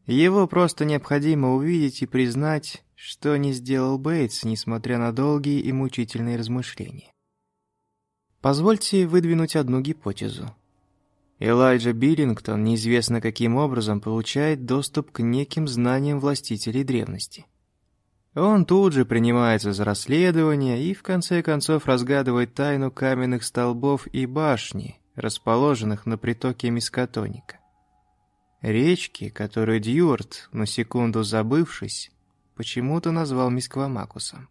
Его просто необходимо увидеть и признать, что не сделал Бейтс, несмотря на долгие и мучительные размышления. Позвольте выдвинуть одну гипотезу. Элайджа Биллингтон неизвестно каким образом получает доступ к неким знаниям властителей древности. Он тут же принимается за расследование и в конце концов разгадывает тайну каменных столбов и башни, расположенных на притоке Мискатоника. Речки, которую Дьюарт, на секунду забывшись, почему-то назвал Мисквамакусом.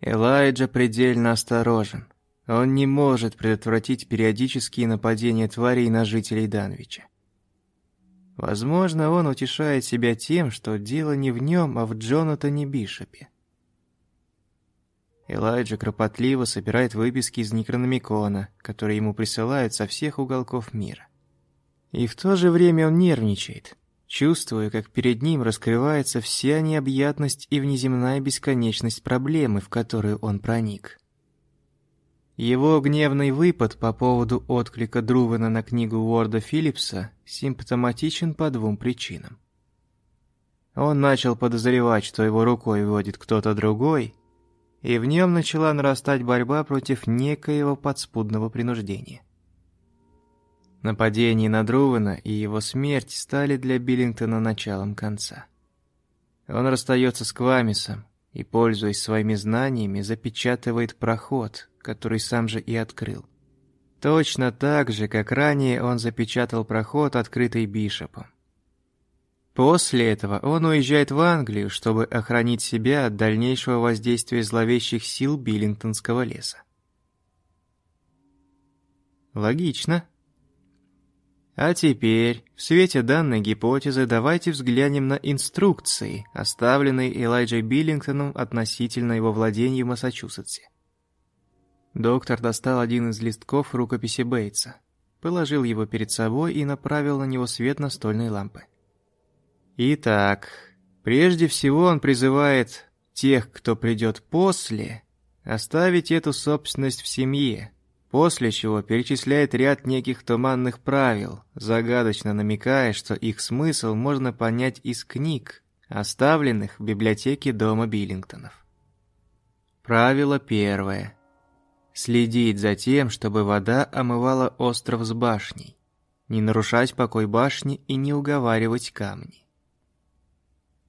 Элайджа предельно осторожен. Он не может предотвратить периодические нападения тварей на жителей Данвича. Возможно, он утешает себя тем, что дело не в нем, а в Джонатане Бишопе. Элайджа кропотливо собирает выписки из Некрономикона, которые ему присылают со всех уголков мира. И в то же время он нервничает, чувствуя, как перед ним раскрывается вся необъятность и внеземная бесконечность проблемы, в которую он проник. Его гневный выпад по поводу отклика Друвена на книгу Уорда Филлипса симптоматичен по двум причинам. Он начал подозревать, что его рукой водит кто-то другой, и в нем начала нарастать борьба против некоего подспудного принуждения. Нападение на Друвена и его смерть стали для Биллингтона началом конца. Он расстается с Квамисом и, пользуясь своими знаниями, запечатывает проход, который сам же и открыл. Точно так же, как ранее он запечатал проход, открытый Бишопом. После этого он уезжает в Англию, чтобы охранить себя от дальнейшего воздействия зловещих сил Биллингтонского леса. Логично. А теперь, в свете данной гипотезы, давайте взглянем на инструкции, оставленные Элайджей Биллингтоном относительно его владений в Массачусетсе. Доктор достал один из листков рукописи Бейтса, положил его перед собой и направил на него свет настольной лампы. Итак, прежде всего он призывает тех, кто придет после, оставить эту собственность в семье, после чего перечисляет ряд неких туманных правил, загадочно намекая, что их смысл можно понять из книг, оставленных в библиотеке дома Биллингтонов. Правило первое. Следить за тем, чтобы вода омывала остров с башней. Не нарушать покой башни и не уговаривать камни.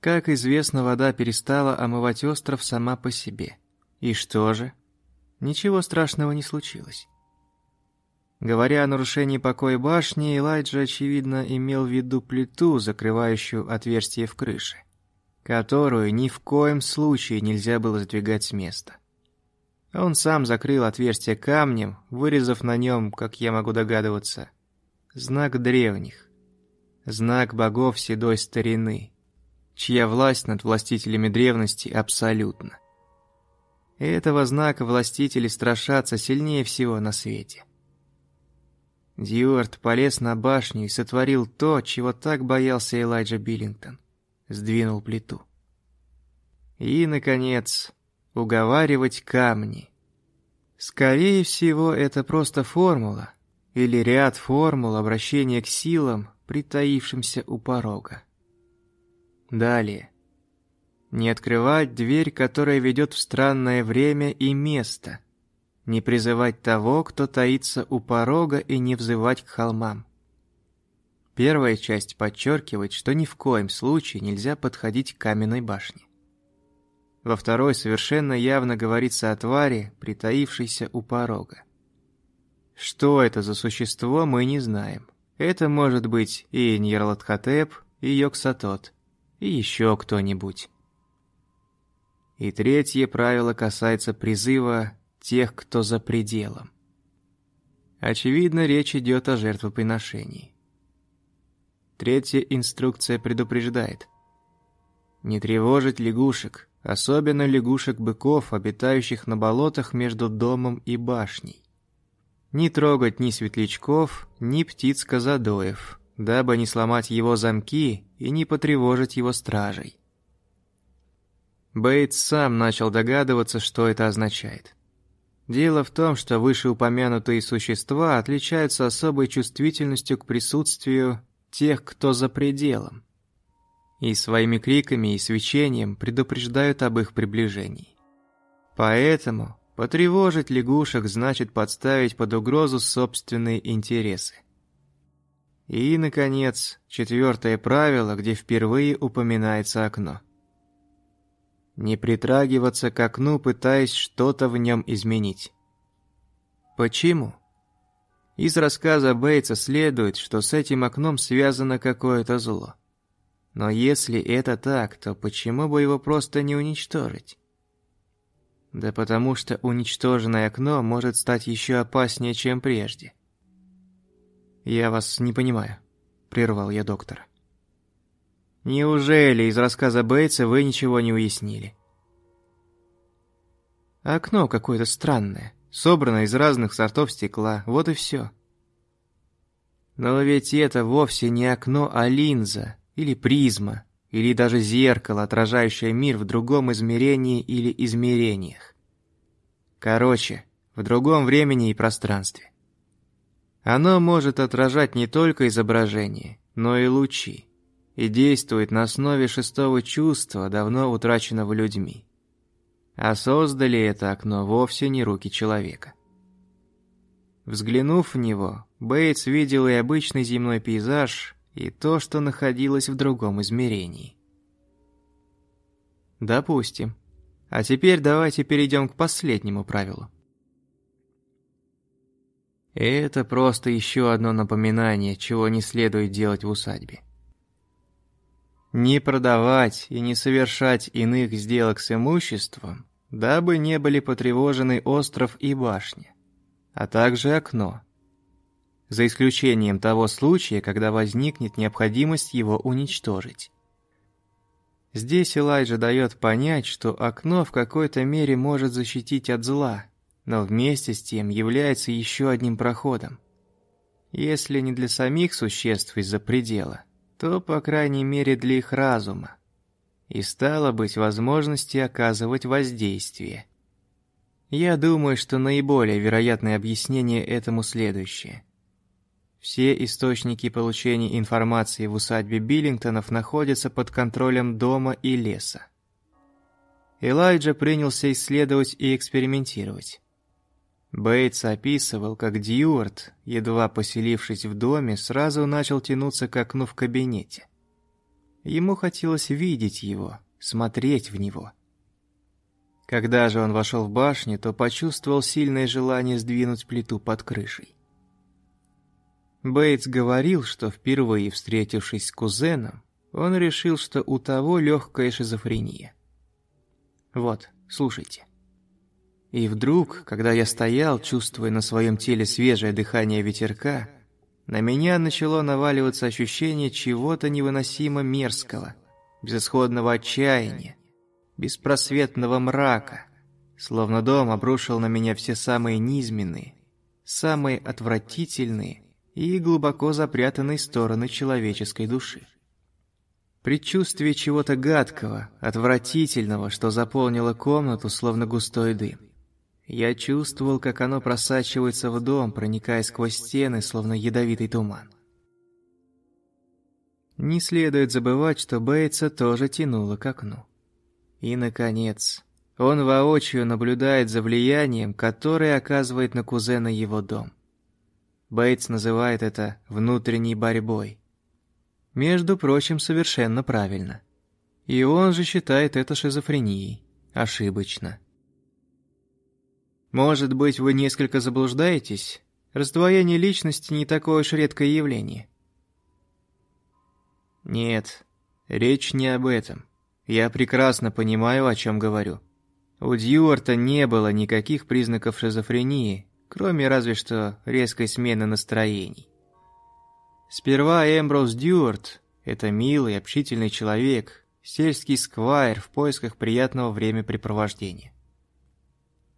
Как известно, вода перестала омывать остров сама по себе. И что же? Ничего страшного не случилось. Говоря о нарушении покоя башни, Элайджа, очевидно, имел в виду плиту, закрывающую отверстие в крыше, которую ни в коем случае нельзя было сдвигать с места. Он сам закрыл отверстие камнем, вырезав на нем, как я могу догадываться, знак древних, знак богов седой старины, чья власть над властителями древности абсолютна. Этого знака властители страшатся сильнее всего на свете. Дьюарт полез на башню и сотворил то, чего так боялся Элайджа Биллингтон. Сдвинул плиту. И, наконец, уговаривать камни. Скорее всего, это просто формула или ряд формул обращения к силам, притаившимся у порога. Далее. Не открывать дверь, которая ведет в странное время и место. Не призывать того, кто таится у порога, и не взывать к холмам. Первая часть подчеркивает, что ни в коем случае нельзя подходить к каменной башне. Во второй совершенно явно говорится о твари, притаившейся у порога. Что это за существо, мы не знаем. Это может быть и Ньерлатхотеп, и Йоксатот, и еще кто-нибудь. И третье правило касается призыва тех, кто за пределом. Очевидно, речь идет о жертвоприношении. Третья инструкция предупреждает. Не тревожить лягушек, особенно лягушек-быков, обитающих на болотах между домом и башней. Не трогать ни светлячков, ни птиц-казадоев, дабы не сломать его замки и не потревожить его стражей. Бейтс сам начал догадываться, что это означает. Дело в том, что вышеупомянутые существа отличаются особой чувствительностью к присутствию тех, кто за пределом и своими криками и свечением предупреждают об их приближении. Поэтому потревожить лягушек значит подставить под угрозу собственные интересы. И, наконец, четвертое правило, где впервые упоминается окно. Не притрагиваться к окну, пытаясь что-то в нем изменить. Почему? Из рассказа Бейтса следует, что с этим окном связано какое-то зло. Но если это так, то почему бы его просто не уничтожить? Да потому что уничтоженное окно может стать еще опаснее, чем прежде. «Я вас не понимаю», — прервал я доктора. «Неужели из рассказа Бейтса вы ничего не уяснили?» «Окно какое-то странное, собрано из разных сортов стекла, вот и все». «Но ведь это вовсе не окно, а линза, или призма, или даже зеркало, отражающее мир в другом измерении или измерениях. Короче, в другом времени и пространстве. Оно может отражать не только изображение, но и лучи, и действует на основе шестого чувства, давно утраченного людьми. А создали это окно вовсе не руки человека. Взглянув в него, Бейтс видел и обычный земной пейзаж, и то, что находилось в другом измерении. Допустим. А теперь давайте перейдем к последнему правилу. Это просто еще одно напоминание, чего не следует делать в усадьбе. Не продавать и не совершать иных сделок с имуществом, дабы не были потревожены остров и башня, а также окно, за исключением того случая, когда возникнет необходимость его уничтожить. Здесь Элайджа дает понять, что окно в какой-то мере может защитить от зла – но вместе с тем является еще одним проходом. Если не для самих существ из-за предела, то, по крайней мере, для их разума. И стало быть возможности оказывать воздействие. Я думаю, что наиболее вероятное объяснение этому следующее. Все источники получения информации в усадьбе Биллингтонов находятся под контролем дома и леса. Элайджа принялся исследовать и экспериментировать. Бейтс описывал, как Дьюарт, едва поселившись в доме, сразу начал тянуться к окну в кабинете. Ему хотелось видеть его, смотреть в него. Когда же он вошел в башню, то почувствовал сильное желание сдвинуть плиту под крышей. Бейтс говорил, что впервые встретившись с кузеном, он решил, что у того легкая шизофрения. Вот, слушайте. И вдруг, когда я стоял, чувствуя на своем теле свежее дыхание ветерка, на меня начало наваливаться ощущение чего-то невыносимо мерзкого, безысходного отчаяния, беспросветного мрака, словно дом обрушил на меня все самые низменные, самые отвратительные и глубоко запрятанные стороны человеческой души. Предчувствие чего-то гадкого, отвратительного, что заполнило комнату, словно густой дым. Я чувствовал, как оно просачивается в дом, проникая сквозь стены, словно ядовитый туман. Не следует забывать, что Бейтса тоже тянуло к окну. И, наконец, он воочию наблюдает за влиянием, которое оказывает на кузена его дом. Бейтс называет это «внутренней борьбой». Между прочим, совершенно правильно. И он же считает это шизофренией. Ошибочно. Может быть, вы несколько заблуждаетесь? Раздвоение личности не такое уж редкое явление. Нет, речь не об этом. Я прекрасно понимаю, о чем говорю. У Дьюарта не было никаких признаков шизофрении, кроме разве что резкой смены настроений. Сперва Эмброуз Дьюарт – это милый, общительный человек, сельский сквайр в поисках приятного времяпрепровождения.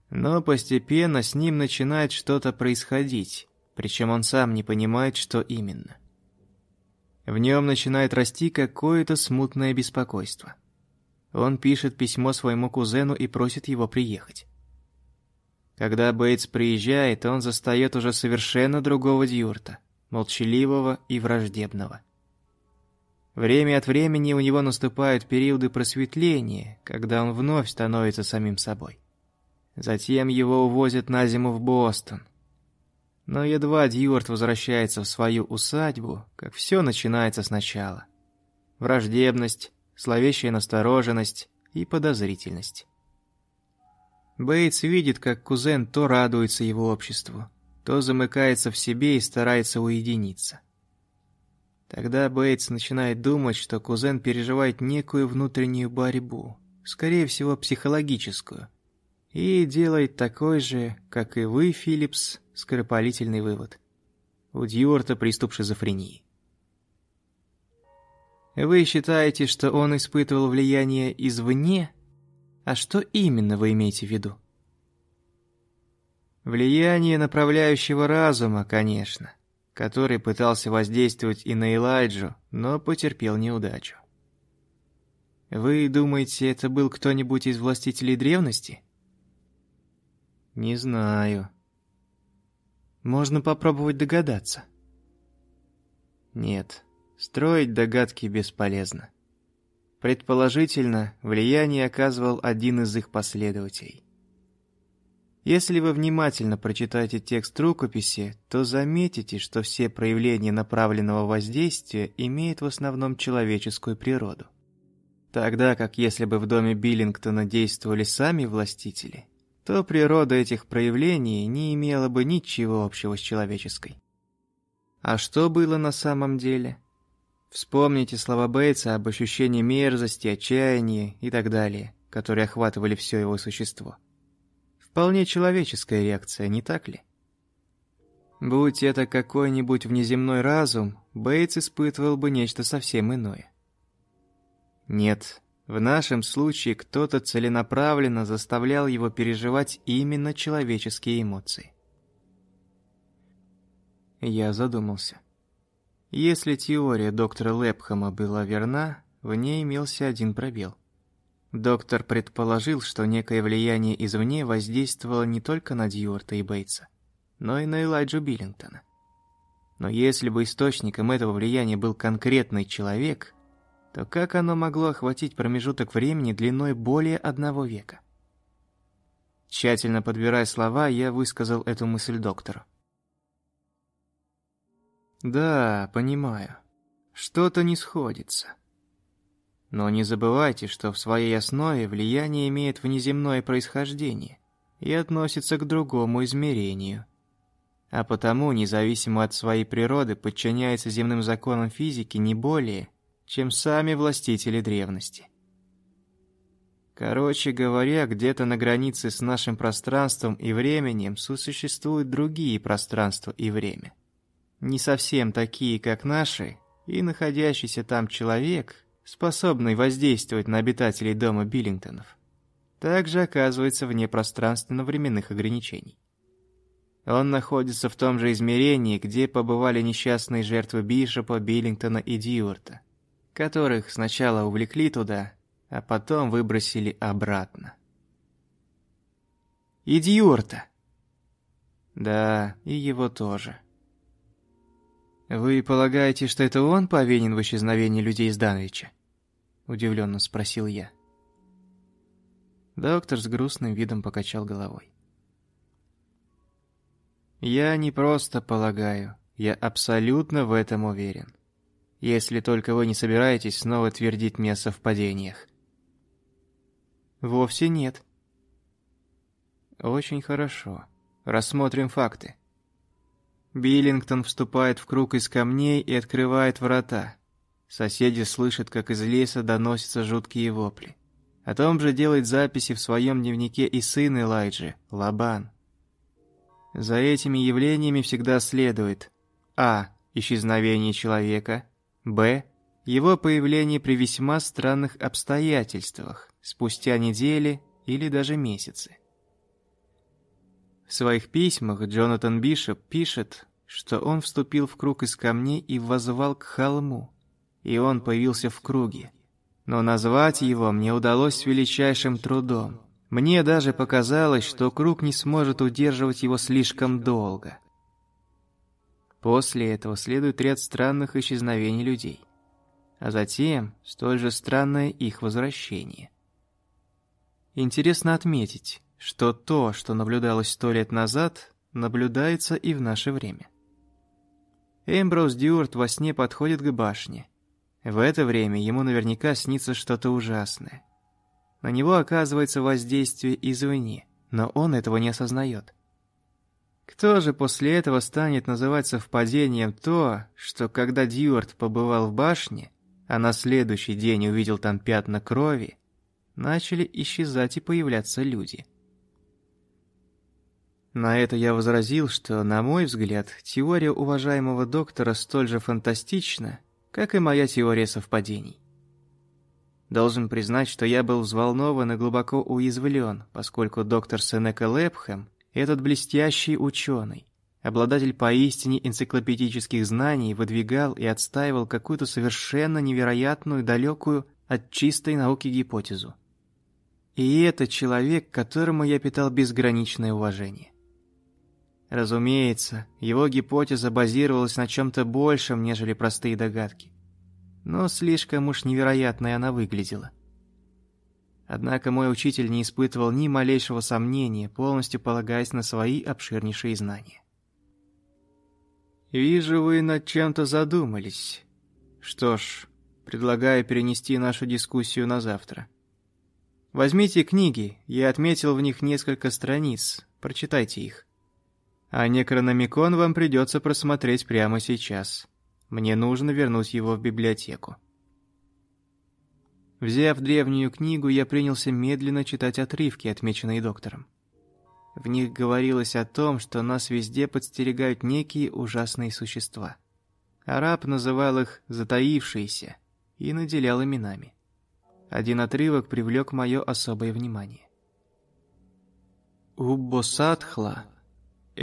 Но постепенно с ним начинает что-то происходить, причем он сам не понимает, что именно. В нем начинает расти какое-то смутное беспокойство. Он пишет письмо своему кузену и просит его приехать. Когда Бейтс приезжает, он застает уже совершенно другого Дьюрта, молчаливого и враждебного. Время от времени у него наступают периоды просветления, когда он вновь становится самим собой. Затем его увозят на зиму в Бостон. Но едва Дьюарт возвращается в свою усадьбу, как все начинается сначала. Враждебность, зловещая настороженность и подозрительность. Бейтс видит, как кузен то радуется его обществу, то замыкается в себе и старается уединиться. Тогда Бейтс начинает думать, что кузен переживает некую внутреннюю борьбу, скорее всего психологическую – и делает такой же, как и вы, Филлипс, скоропалительный вывод. У Дьюарта приступ шизофрении. Вы считаете, что он испытывал влияние извне? А что именно вы имеете в виду? Влияние направляющего разума, конечно, который пытался воздействовать и на Элайджу, но потерпел неудачу. Вы думаете, это был кто-нибудь из властителей древности? Не знаю. Можно попробовать догадаться. Нет, строить догадки бесполезно. Предположительно, влияние оказывал один из их последователей. Если вы внимательно прочитаете текст рукописи, то заметите, что все проявления направленного воздействия имеют в основном человеческую природу. Тогда как если бы в доме Биллингтона действовали сами властители, то природа этих проявлений не имела бы ничего общего с человеческой. А что было на самом деле? Вспомните слова Бейтса об ощущении мерзости, отчаяния и так далее, которые охватывали все его существо. Вполне человеческая реакция, не так ли? Будь это какой-нибудь внеземной разум, Бейтс испытывал бы нечто совсем иное. Нет, в нашем случае кто-то целенаправленно заставлял его переживать именно человеческие эмоции. Я задумался. Если теория доктора Лепхэма была верна, в ней имелся один пробел. Доктор предположил, что некое влияние извне воздействовало не только на Дьюарта и Бейтса, но и на Элайджу Биллингтона. Но если бы источником этого влияния был конкретный человек, то как оно могло охватить промежуток времени длиной более одного века? Тщательно подбирая слова, я высказал эту мысль доктору. Да, понимаю. Что-то не сходится. Но не забывайте, что в своей основе влияние имеет внеземное происхождение и относится к другому измерению. А потому, независимо от своей природы, подчиняется земным законам физики не более, чем сами властители древности. Короче говоря, где-то на границе с нашим пространством и временем сосуществуют другие пространства и время не совсем такие, как наши, и находящийся там человек, способный воздействовать на обитателей дома Биллингтонов, также оказывается вне пространственно-временных ограничений. Он находится в том же измерении, где побывали несчастные жертвы Бишопа, Биллингтона и Дьюарта, которых сначала увлекли туда, а потом выбросили обратно. И Дьюарта. Да, и его тоже. «Вы полагаете, что это он повинен в исчезновении людей из Данвича?» Удивленно спросил я. Доктор с грустным видом покачал головой. «Я не просто полагаю, я абсолютно в этом уверен. Если только вы не собираетесь снова твердить мне о совпадениях». «Вовсе нет». «Очень хорошо. Рассмотрим факты. Биллингтон вступает в круг из камней и открывает врата. Соседи слышат, как из леса доносятся жуткие вопли. О том же делает записи в своем дневнике и сын Элайджи, Лабан. За этими явлениями всегда следует а. Исчезновение человека, б. Его появление при весьма странных обстоятельствах, спустя недели или даже месяцы. В своих письмах Джонатан Бишоп пишет, что он вступил в круг из камней и возвал к холму, и он появился в круге. Но назвать его мне удалось с величайшим трудом. Мне даже показалось, что круг не сможет удерживать его слишком долго. После этого следует ряд странных исчезновений людей, а затем столь же странное их возвращение. Интересно отметить, что то, что наблюдалось сто лет назад, наблюдается и в наше время. Эмброуз Дюарт во сне подходит к башне. В это время ему наверняка снится что-то ужасное. На него оказывается воздействие извне, но он этого не осознает. Кто же после этого станет называть совпадением то, что когда Дьюарт побывал в башне, а на следующий день увидел там пятна крови, начали исчезать и появляться люди – на это я возразил, что, на мой взгляд, теория уважаемого доктора столь же фантастична, как и моя теория совпадений. Должен признать, что я был взволнован и глубоко уязвлен, поскольку доктор Сенека Лепхэм, этот блестящий ученый, обладатель поистине энциклопедических знаний, выдвигал и отстаивал какую-то совершенно невероятную, далекую от чистой науки гипотезу. И это человек, которому я питал безграничное уважение. Разумеется, его гипотеза базировалась на чем-то большем, нежели простые догадки. Но слишком уж невероятной она выглядела. Однако мой учитель не испытывал ни малейшего сомнения, полностью полагаясь на свои обширнейшие знания. «Вижу, вы над чем-то задумались. Что ж, предлагаю перенести нашу дискуссию на завтра. Возьмите книги, я отметил в них несколько страниц, прочитайте их. А Некрономикон вам придется просмотреть прямо сейчас. Мне нужно вернуть его в библиотеку». Взяв древнюю книгу, я принялся медленно читать отрывки, отмеченные доктором. В них говорилось о том, что нас везде подстерегают некие ужасные существа. Араб называл их «затаившиеся» и наделял именами. Один отрывок привлек мое особое внимание. Уббосадхла –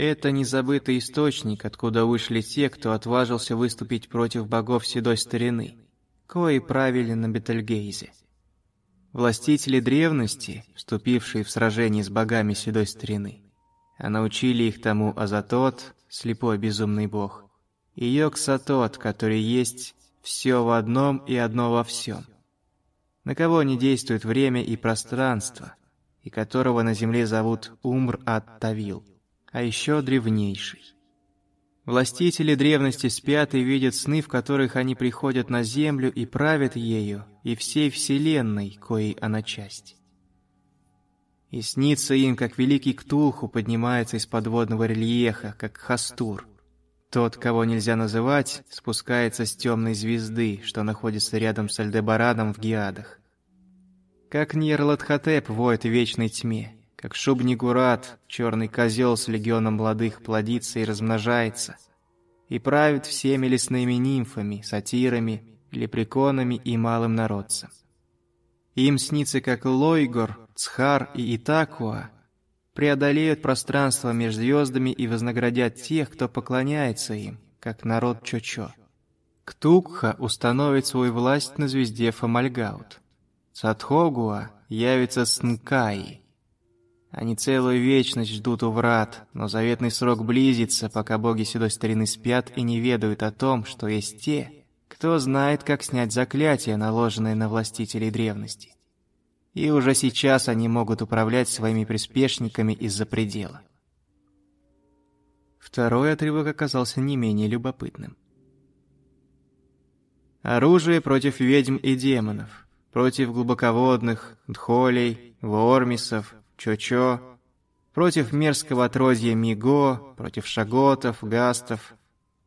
это незабытый источник, откуда вышли те, кто отважился выступить против богов седой старины – кои правили на Бетельгейзе. Властители древности, вступившие в сражение с богами седой старины, а научили их тому Азатот, слепой безумный бог, и Йоксатот, который есть все в одном и одно во всем, на кого не действует время и пространство, и которого на земле зовут Умр-ат-Тавил, а еще древнейший. Властители древности спят и видят сны, в которых они приходят на землю и правят ею, и всей вселенной, коей она часть. И снится им, как великий Ктулху поднимается из подводного рельефа, как Хастур. Тот, кого нельзя называть, спускается с темной звезды, что находится рядом с Альдебарадом в Гиадах. Как Ньерлатхотеп воет в вечной тьме, как Шубнигурат, черный козел с легионом молодых, плодится и размножается, и правит всеми лесными нимфами, сатирами, лепреконами и малым народцем. Им снится, как Лойгор, Цхар и Итакуа преодолеют пространство между звездами и вознаградят тех, кто поклоняется им, как народ Чочо. Ктукха установит свою власть на звезде Фомальгаут. Садхогуа явится с Нкаи, они целую вечность ждут у врат, но заветный срок близится, пока боги седой старины спят и не ведают о том, что есть те, кто знает, как снять заклятие, наложенное на властителей древности. И уже сейчас они могут управлять своими приспешниками из-за предела. Второй отрывок оказался не менее любопытным. Оружие против ведьм и демонов, против глубоководных, дхолей, вормисов, Чо-Чо, против мерзкого отродья Миго, против шаготов, гастов,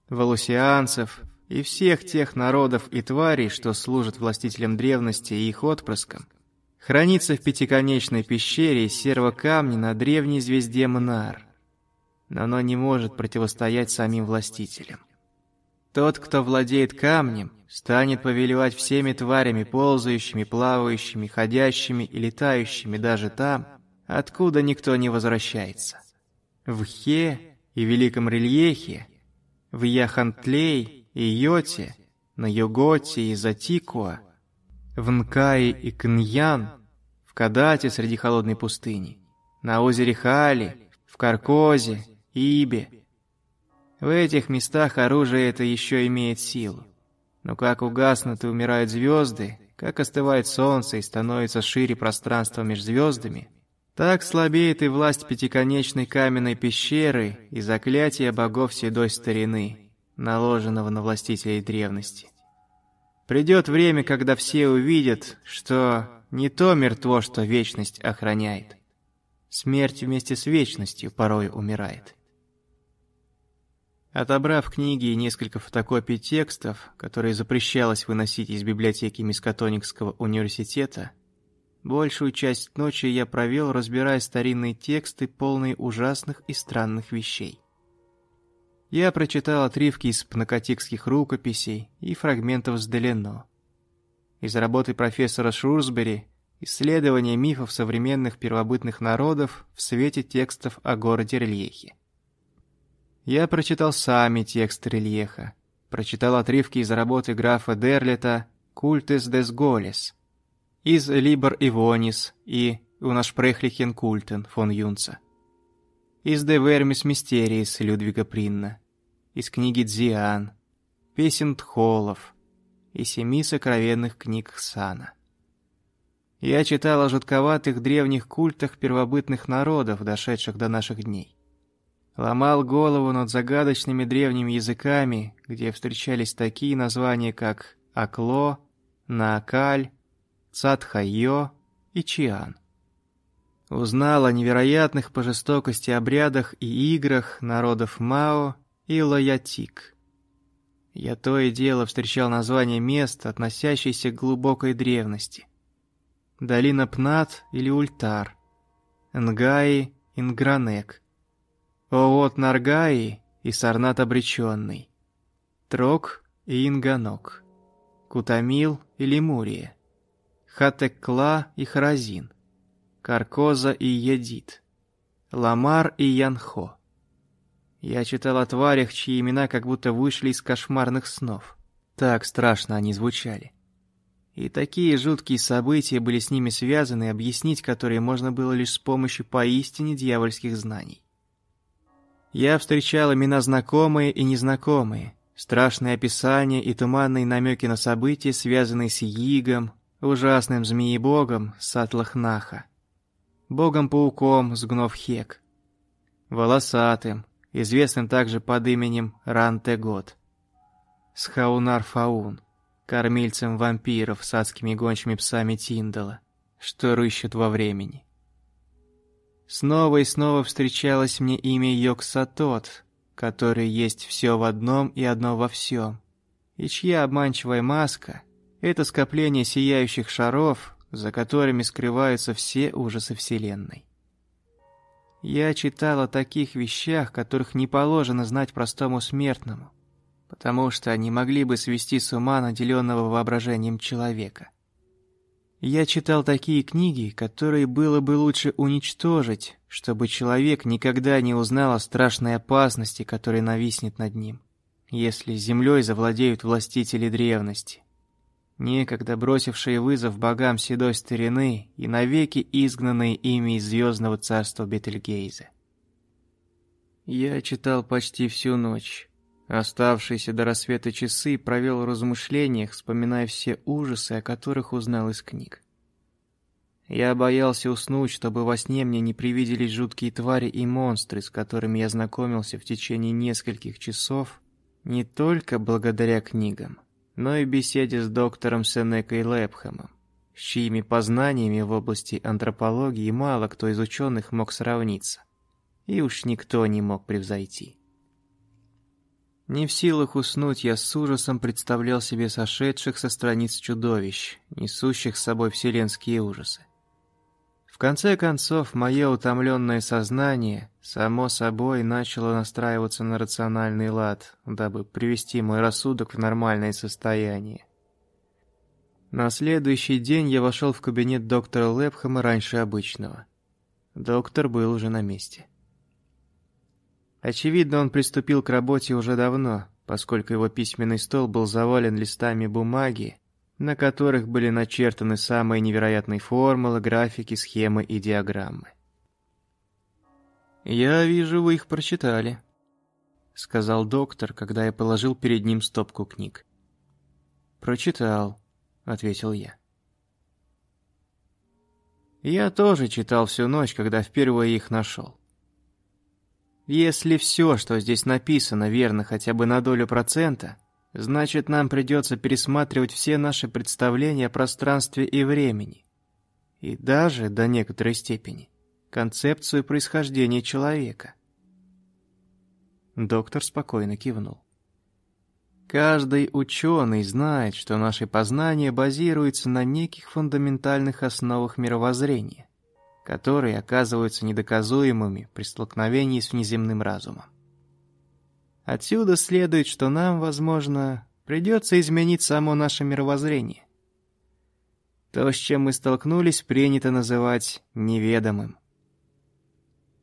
валусианцев и всех тех народов и тварей, что служат властителям древности и их отпрыскам, хранится в пятиконечной пещере из серого камня на древней звезде Мнар. Но оно не может противостоять самим властителям. Тот, кто владеет камнем, станет повелевать всеми тварями, ползающими, плавающими, ходящими и летающими даже там, откуда никто не возвращается. В Хе и Великом Рельехе, в Яхантлей и Йоте, на Йоготе и Затикуа, в Нкае и Кньян, в Кадате среди холодной пустыни, на озере Хали, в Каркозе, Ибе. В этих местах оружие это еще имеет силу. Но как угаснут и умирают звезды, как остывает солнце и становится шире пространство между звездами, так слабеет и власть пятиконечной каменной пещеры и заклятия богов седой старины, наложенного на властителей древности. Придет время, когда все увидят, что не то мертво, что вечность охраняет. Смерть вместе с вечностью порой умирает. Отобрав книги и несколько фотокопий текстов, которые запрещалось выносить из библиотеки Мискатоникского университета, Большую часть ночи я провел, разбирая старинные тексты, полные ужасных и странных вещей. Я прочитал отрывки из пнакотикских рукописей и фрагментов с Делено. Из работы профессора Шурсбери «Исследование мифов современных первобытных народов в свете текстов о городе Рельехе». Я прочитал сами тексты Рельеха, прочитал отрывки из работы графа Дерлета «Культес дес Голес», из Либер Ивонис и Унашпрехлихен Культен фон Юнца. Из «De Vermis Mysteriis» Людвига Принна. Из книги «Дзиан», песен Тхолов и семи сокровенных книг Хсана. Я читал о жутковатых древних культах первобытных народов, дошедших до наших дней. Ломал голову над загадочными древними языками, где встречались такие названия, как Акло, Наакаль, Цатхайо и Чиан. Узнал о невероятных по жестокости обрядах и играх народов Мао и Лаятик. Я то и дело встречал названия мест, относящиеся к глубокой древности. Долина Пнат или Ультар, Нгаи, Ингранек, Оот Наргаи и Сарнат Обреченный, Трок и Инганок, Кутамил и Лемурия, Хатекла и Харазин, Каркоза и Едит, Ламар и Янхо. Я читал о тварях, чьи имена как будто вышли из кошмарных снов. Так страшно они звучали. И такие жуткие события были с ними связаны, объяснить которые можно было лишь с помощью поистине дьявольских знаний. Я встречал имена знакомые и незнакомые, страшные описания и туманные намеки на события, связанные с Йигом, ужасным змеебогом Сатлахнаха, богом-пауком с Гновхек, волосатым, известным также под именем Рантегот, Схаунар-Фаун, кормильцем вампиров с адскими гончими псами Тиндала, что рыщут во времени. Снова и снова встречалось мне имя Йоксатот, который есть все в одном и одно во всем, и чья обманчивая маска — это скопление сияющих шаров, за которыми скрываются все ужасы Вселенной. Я читал о таких вещах, которых не положено знать простому смертному, потому что они могли бы свести с ума наделенного воображением человека. Я читал такие книги, которые было бы лучше уничтожить, чтобы человек никогда не узнал о страшной опасности, которая нависнет над ним, если землей завладеют властители древности, некогда бросившие вызов богам седой старины и навеки изгнанные ими из звездного царства Бетельгейзе. Я читал почти всю ночь, Оставшиеся до рассвета часы провел в размышлениях, вспоминая все ужасы, о которых узнал из книг. Я боялся уснуть, чтобы во сне мне не привиделись жуткие твари и монстры, с которыми я знакомился в течение нескольких часов, не только благодаря книгам, но и беседе с доктором Сенекой Лепхэмом, с чьими познаниями в области антропологии мало кто из ученых мог сравниться, и уж никто не мог превзойти. Не в силах уснуть, я с ужасом представлял себе сошедших со страниц чудовищ, несущих с собой вселенские ужасы. Конце концов, мое утомленное сознание, само собой, начало настраиваться на рациональный лад, дабы привести мой рассудок в нормальное состояние. На следующий день я вошел в кабинет доктора Лепхэма раньше обычного. Доктор был уже на месте. Очевидно, он приступил к работе уже давно, поскольку его письменный стол был завален листами бумаги, на которых были начертаны самые невероятные формулы, графики, схемы и диаграммы. «Я вижу, вы их прочитали», — сказал доктор, когда я положил перед ним стопку книг. «Прочитал», — ответил я. Я тоже читал всю ночь, когда впервые их нашел. Если все, что здесь написано, верно хотя бы на долю процента, значит нам придется пересматривать все наши представления о пространстве и времени. И даже, до некоторой степени, концепцию происхождения человека. Доктор спокойно кивнул. Каждый ученый знает, что наши познания базируются на неких фундаментальных основах мировоззрения которые оказываются недоказуемыми при столкновении с внеземным разумом. Отсюда следует, что нам, возможно, придется изменить само наше мировоззрение. То, с чем мы столкнулись, принято называть неведомым.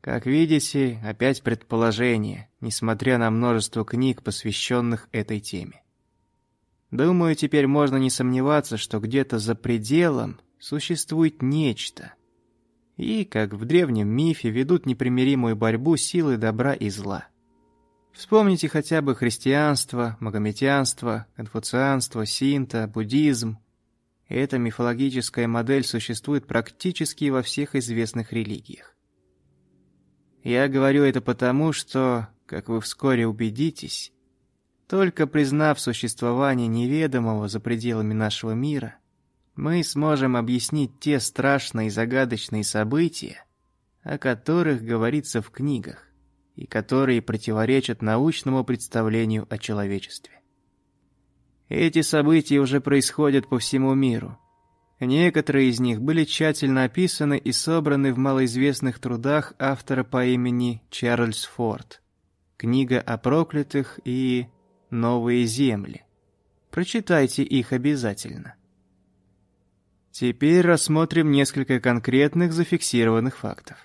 Как видите, опять предположение, несмотря на множество книг, посвященных этой теме. Думаю, теперь можно не сомневаться, что где-то за пределом существует нечто, и, как в древнем мифе, ведут непримиримую борьбу силы добра и зла. Вспомните хотя бы христианство, магометянство, конфуцианство, синто, буддизм. Эта мифологическая модель существует практически во всех известных религиях. Я говорю это потому, что, как вы вскоре убедитесь, только признав существование неведомого за пределами нашего мира, мы сможем объяснить те страшные и загадочные события, о которых говорится в книгах и которые противоречат научному представлению о человечестве. Эти события уже происходят по всему миру. Некоторые из них были тщательно описаны и собраны в малоизвестных трудах автора по имени Чарльз Форд. Книга о проклятых и «Новые земли». Прочитайте их обязательно. Теперь рассмотрим несколько конкретных зафиксированных фактов.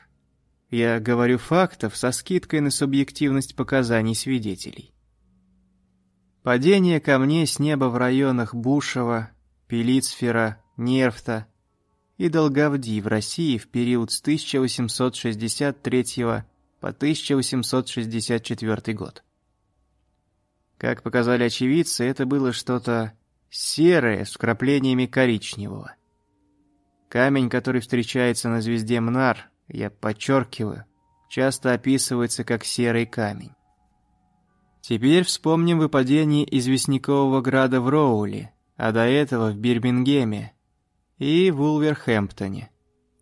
Я говорю фактов со скидкой на субъективность показаний свидетелей. Падение камней с неба в районах Бушева, Пелицфера, Нерфта и Долговди в России в период с 1863 по 1864 год. Как показали очевидцы, это было что-то серое с вкраплениями коричневого. Камень, который встречается на звезде Мнар, я подчеркиваю, часто описывается как серый камень. Теперь вспомним выпадение известнякового града в Роули, а до этого в Бирмингеме и в Улверхэмптоне.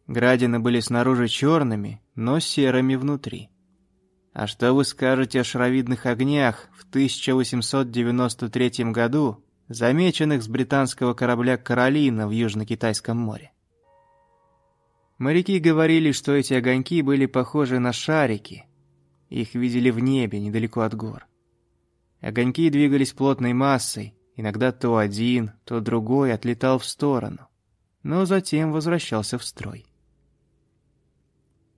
Градины были снаружи черными, но серыми внутри. А что вы скажете о шаровидных огнях в 1893 году, замеченных с британского корабля «Каролина» в Южно-Китайском море? Моряки говорили, что эти огоньки были похожи на шарики. Их видели в небе, недалеко от гор. Огоньки двигались плотной массой, иногда то один, то другой отлетал в сторону, но затем возвращался в строй.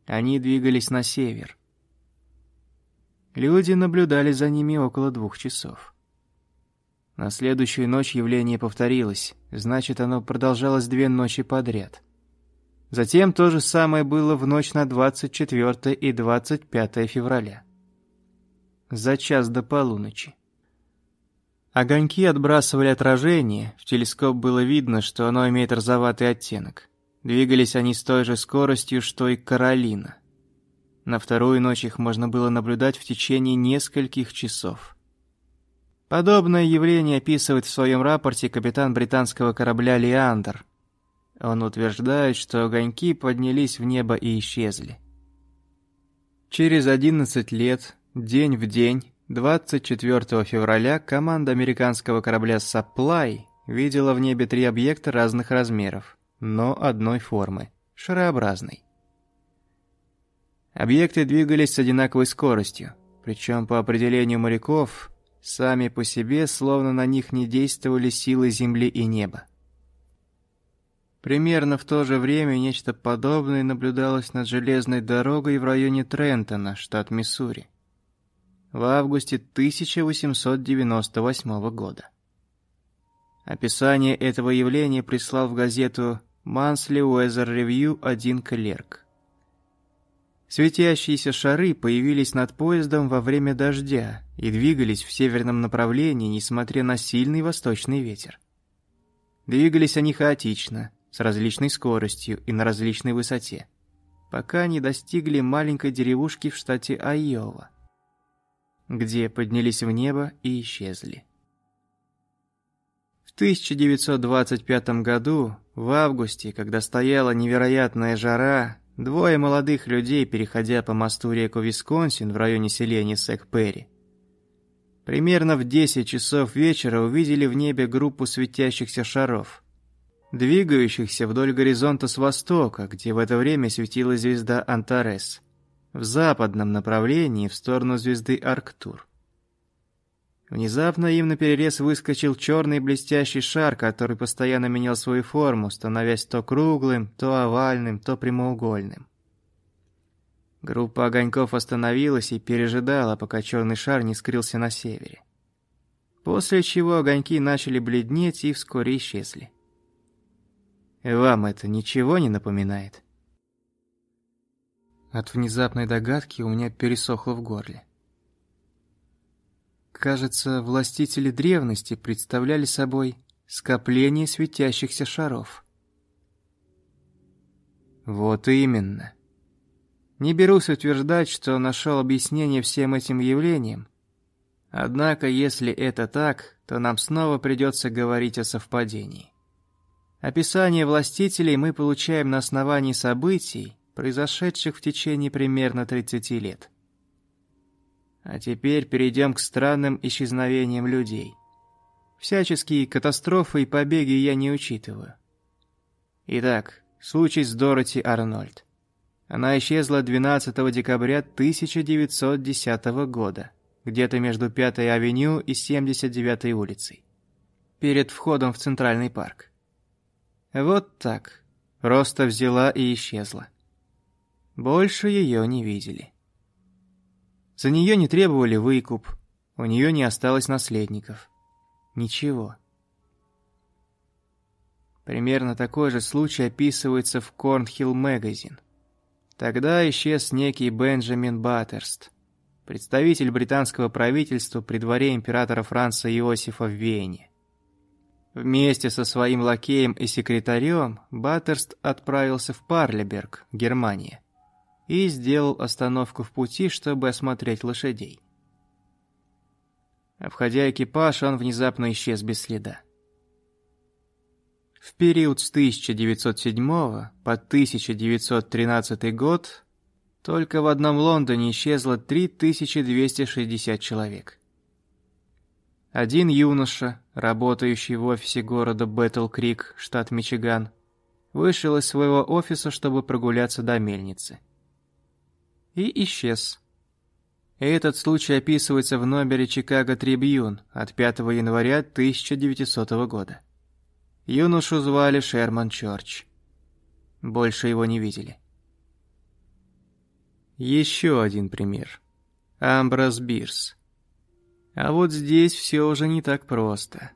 Они двигались на север. Люди наблюдали за ними около двух часов. На следующую ночь явление повторилось, значит, оно продолжалось две ночи подряд — Затем то же самое было в ночь на 24 и 25 февраля. За час до полуночи. Огоньки отбрасывали отражение, в телескоп было видно, что оно имеет розоватый оттенок. Двигались они с той же скоростью, что и Каролина. На вторую ночь их можно было наблюдать в течение нескольких часов. Подобное явление описывает в своем рапорте капитан британского корабля «Леандр», он утверждает, что огоньки поднялись в небо и исчезли. Через 11 лет, день в день, 24 февраля команда американского корабля «Supply» видела в небе три объекта разных размеров, но одной формы – шарообразной. Объекты двигались с одинаковой скоростью, причем по определению моряков, сами по себе словно на них не действовали силы Земли и неба. Примерно в то же время нечто подобное наблюдалось над железной дорогой в районе Трентона, штат Миссури, в августе 1898 года. Описание этого явления прислал в газету Monthly Weather Review один клерк. Светящиеся шары появились над поездом во время дождя и двигались в северном направлении, несмотря на сильный восточный ветер. Двигались они хаотично – с различной скоростью и на различной высоте, пока не достигли маленькой деревушки в штате Айова, где поднялись в небо и исчезли. В 1925 году, в августе, когда стояла невероятная жара, двое молодых людей, переходя по мосту реку Висконсин в районе селения Сэк-Перри, примерно в 10 часов вечера увидели в небе группу светящихся шаров – двигающихся вдоль горизонта с востока, где в это время светила звезда Антарес, в западном направлении в сторону звезды Арктур. Внезапно им на перерез выскочил черный блестящий шар, который постоянно менял свою форму, становясь то круглым, то овальным, то прямоугольным. Группа огоньков остановилась и пережидала, пока черный шар не скрылся на севере. После чего огоньки начали бледнеть и вскоре исчезли. Вам это ничего не напоминает? От внезапной догадки у меня пересохло в горле. Кажется, властители древности представляли собой скопление светящихся шаров. Вот именно. Не берусь утверждать, что нашел объяснение всем этим явлениям. Однако, если это так, то нам снова придется говорить о совпадении. Описание властителей мы получаем на основании событий, произошедших в течение примерно 30 лет. А теперь перейдем к странным исчезновениям людей. Всяческие катастрофы и побеги я не учитываю. Итак, случай с Дороти Арнольд. Она исчезла 12 декабря 1910 года, где-то между 5-й авеню и 79-й улицей, перед входом в Центральный парк. Вот так. Роста взяла и исчезла. Больше ее не видели. За нее не требовали выкуп, у нее не осталось наследников. Ничего. Примерно такой же случай описывается в Корнхилл Magazine. Тогда исчез некий Бенджамин Баттерст, представитель британского правительства при дворе императора Франца Иосифа в Вене. Вместе со своим лакеем и секретарем Баттерст отправился в Парлеберг, Германия, и сделал остановку в пути, чтобы осмотреть лошадей. Обходя экипаж, он внезапно исчез без следа. В период с 1907 по 1913 год только в одном Лондоне исчезло 3260 человек. Один юноша, работающий в офисе города Бэтл-Крик, штат Мичиган, вышел из своего офиса, чтобы прогуляться до мельницы. И исчез. Этот случай описывается в номере Чикаго Трибьюн от 5 января 1900 года. Юношу звали Шерман Чорч. Больше его не видели. Еще один пример. Амброс Бирс. А вот здесь все уже не так просто.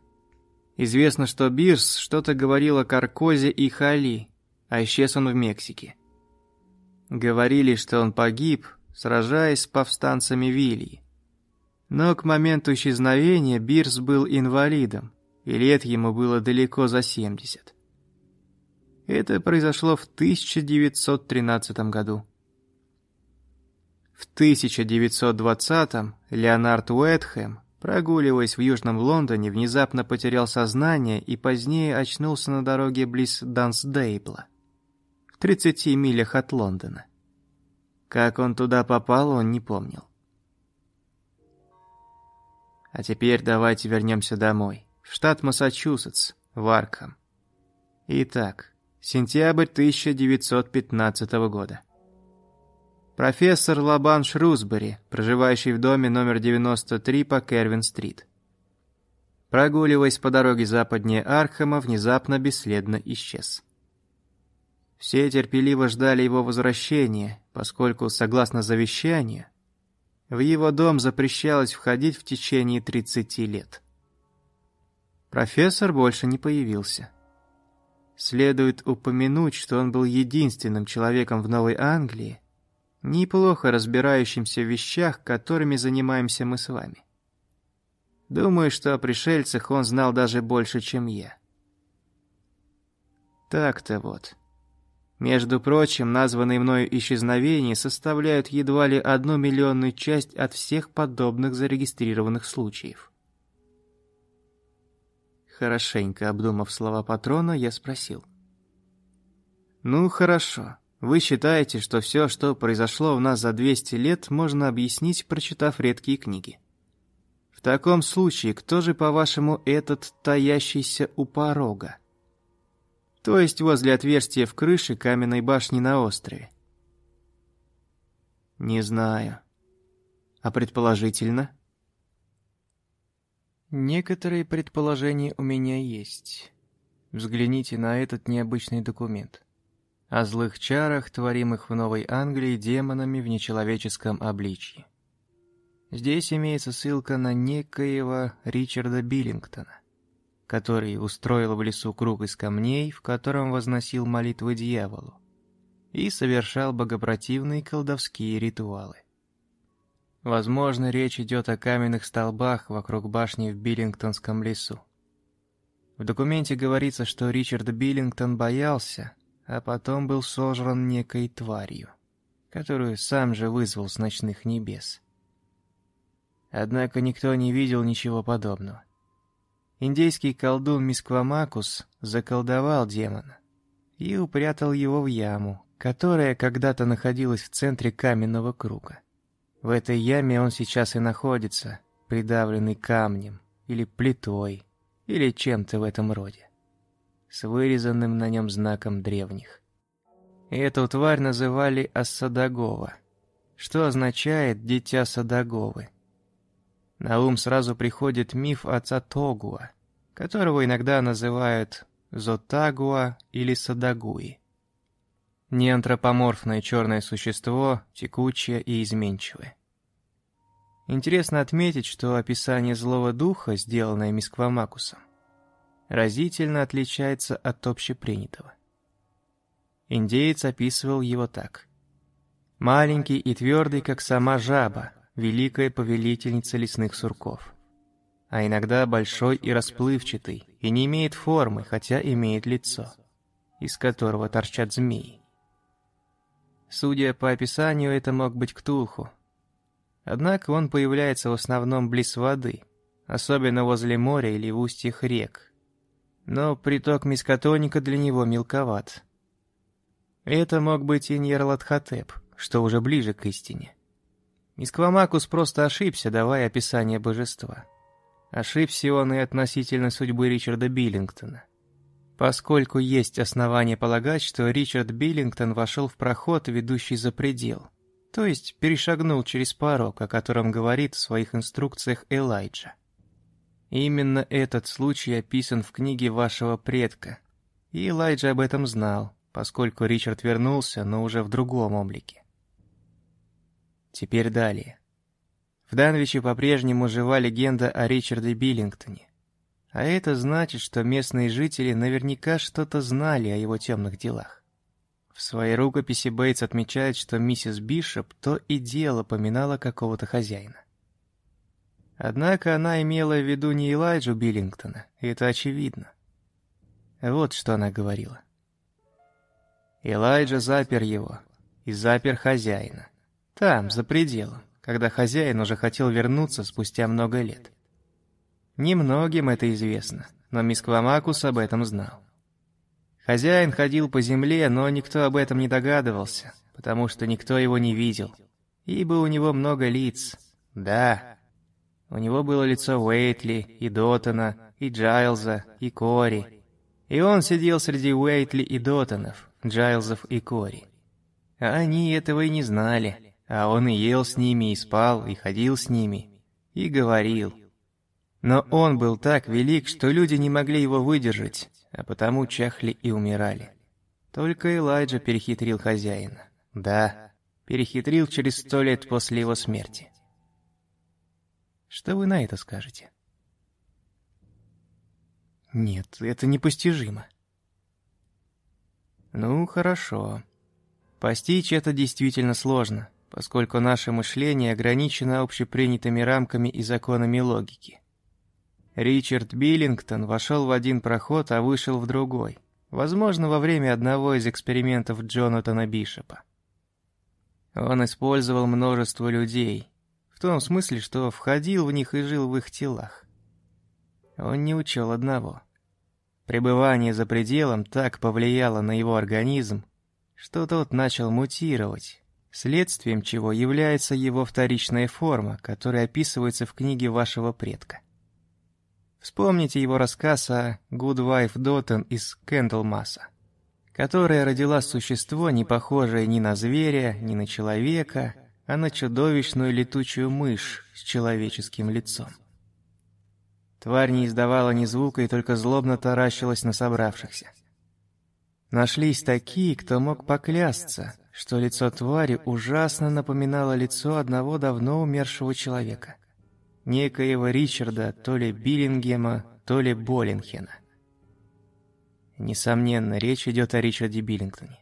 Известно, что Бирс что-то говорил о Каркозе и Хали, а исчез он в Мексике. Говорили, что он погиб, сражаясь с повстанцами Вильи. Но к моменту исчезновения Бирс был инвалидом, и лет ему было далеко за 70. Это произошло в 1913 году. В 1920-м Леонард Уэтхэм, прогуливаясь в Южном Лондоне, внезапно потерял сознание и позднее очнулся на дороге близ Дансдейбла, в 30 милях от Лондона. Как он туда попал, он не помнил. А теперь давайте вернемся домой в штат Массачусетс, в Аркхам. Итак, сентябрь 1915 года. Профессор Лабан Шрусбери, проживающий в доме номер 93 по Кервин-стрит. Прогуливаясь по дороге западнее Архама, внезапно бесследно исчез. Все терпеливо ждали его возвращения, поскольку, согласно завещанию, в его дом запрещалось входить в течение 30 лет. Профессор больше не появился. Следует упомянуть, что он был единственным человеком в Новой Англии, неплохо разбирающимся в вещах, которыми занимаемся мы с вами. Думаю, что о пришельцах он знал даже больше, чем я. Так-то вот. Между прочим, названные мною исчезновения составляют едва ли одну миллионную часть от всех подобных зарегистрированных случаев. Хорошенько обдумав слова патрона, я спросил. «Ну, хорошо. Вы считаете, что все, что произошло у нас за 200 лет, можно объяснить, прочитав редкие книги. В таком случае, кто же, по-вашему, этот таящийся у порога? То есть возле отверстия в крыше каменной башни на острове?» «Не знаю. А предположительно?» Некоторые предположения у меня есть. Взгляните на этот необычный документ. О злых чарах, творимых в Новой Англии демонами в нечеловеческом обличье. Здесь имеется ссылка на некоего Ричарда Биллингтона, который устроил в лесу круг из камней, в котором возносил молитвы дьяволу. и совершал богопротивные колдовские ритуалы. Возможно, речь идет о каменных столбах вокруг башни в Биллингтонском лесу. В документе говорится, что Ричард Биллингтон боялся, а потом был сожран некой тварью, которую сам же вызвал с ночных небес. Однако никто не видел ничего подобного. Индейский колдун Мисквамакус заколдовал демона и упрятал его в яму, которая когда-то находилась в центре каменного круга. В этой яме он сейчас и находится, придавленный камнем или плитой, или чем-то в этом роде, с вырезанным на нем знаком древних. Эту тварь называли Ассадагова, что означает «дитя Садаговы». На ум сразу приходит миф отца Тогуа, которого иногда называют Зотагуа или Садагуи. Неантропоморфное черное существо, текучее и изменчивое. Интересно отметить, что описание злого духа, сделанное Мисквамакусом, разительно отличается от общепринятого. Индеец описывал его так. «Маленький и твердый, как сама жаба, великая повелительница лесных сурков. А иногда большой и расплывчатый, и не имеет формы, хотя имеет лицо, из которого торчат змеи. Судя по описанию, это мог быть Ктулху, Однако он появляется в основном близ воды, особенно возле моря или в устьях рек. Но приток мискотоника для него мелковат. Это мог быть и Ньерлатхотеп, что уже ближе к истине. Мисквамакус просто ошибся, давая описание божества. Ошибся он и относительно судьбы Ричарда Биллингтона. Поскольку есть основания полагать, что Ричард Биллингтон вошел в проход, ведущий за предел – то есть перешагнул через порог, о котором говорит в своих инструкциях Элайджа. Именно этот случай описан в книге вашего предка. И Элайджа об этом знал, поскольку Ричард вернулся, но уже в другом облике. Теперь далее. В Данвиче по-прежнему жива легенда о Ричарде Биллингтоне. А это значит, что местные жители наверняка что-то знали о его темных делах. В своей рукописи Бейтс отмечает, что миссис Бишоп то и дело поминала какого-то хозяина. Однако она имела в виду не Элайджу Биллингтона, это очевидно. Вот что она говорила. Элайджа запер его и запер хозяина. Там, за пределом, когда хозяин уже хотел вернуться спустя много лет. Немногим это известно, но мисс Квамакус об этом знал. Хозяин ходил по земле, но никто об этом не догадывался, потому что никто его не видел. Ибо у него много лиц. Да, у него было лицо Уэйтли, и Дотона, и Джайлза, и Кори. И он сидел среди Уэйтли и Дотонов, Джайлзов и Кори. А они этого и не знали, а он и ел с ними, и спал, и ходил с ними, и говорил. Но он был так велик, что люди не могли его выдержать, а потому чахли и умирали. Только Элайджа перехитрил хозяина. Да, перехитрил через сто лет после его смерти. Что вы на это скажете? Нет, это непостижимо. Ну, хорошо. Постичь это действительно сложно, поскольку наше мышление ограничено общепринятыми рамками и законами логики. Ричард Биллингтон вошел в один проход, а вышел в другой. Возможно, во время одного из экспериментов Джонатана Бишопа. Он использовал множество людей, в том смысле, что входил в них и жил в их телах. Он не учел одного. Пребывание за пределом так повлияло на его организм, что тот начал мутировать, следствием чего является его вторичная форма, которая описывается в книге вашего предка. Вспомните его рассказ о Good Wife Доттон из Кэндлмасса, которая родила существо, не похожее ни на зверя, ни на человека, а на чудовищную летучую мышь с человеческим лицом. Тварь не издавала ни звука и только злобно таращилась на собравшихся. Нашлись такие, кто мог поклясться, что лицо твари ужасно напоминало лицо одного давно умершего человека — некоего Ричарда, то ли Биллингема, то ли Боллингхена. Несомненно, речь идет о Ричарде Биллингтоне.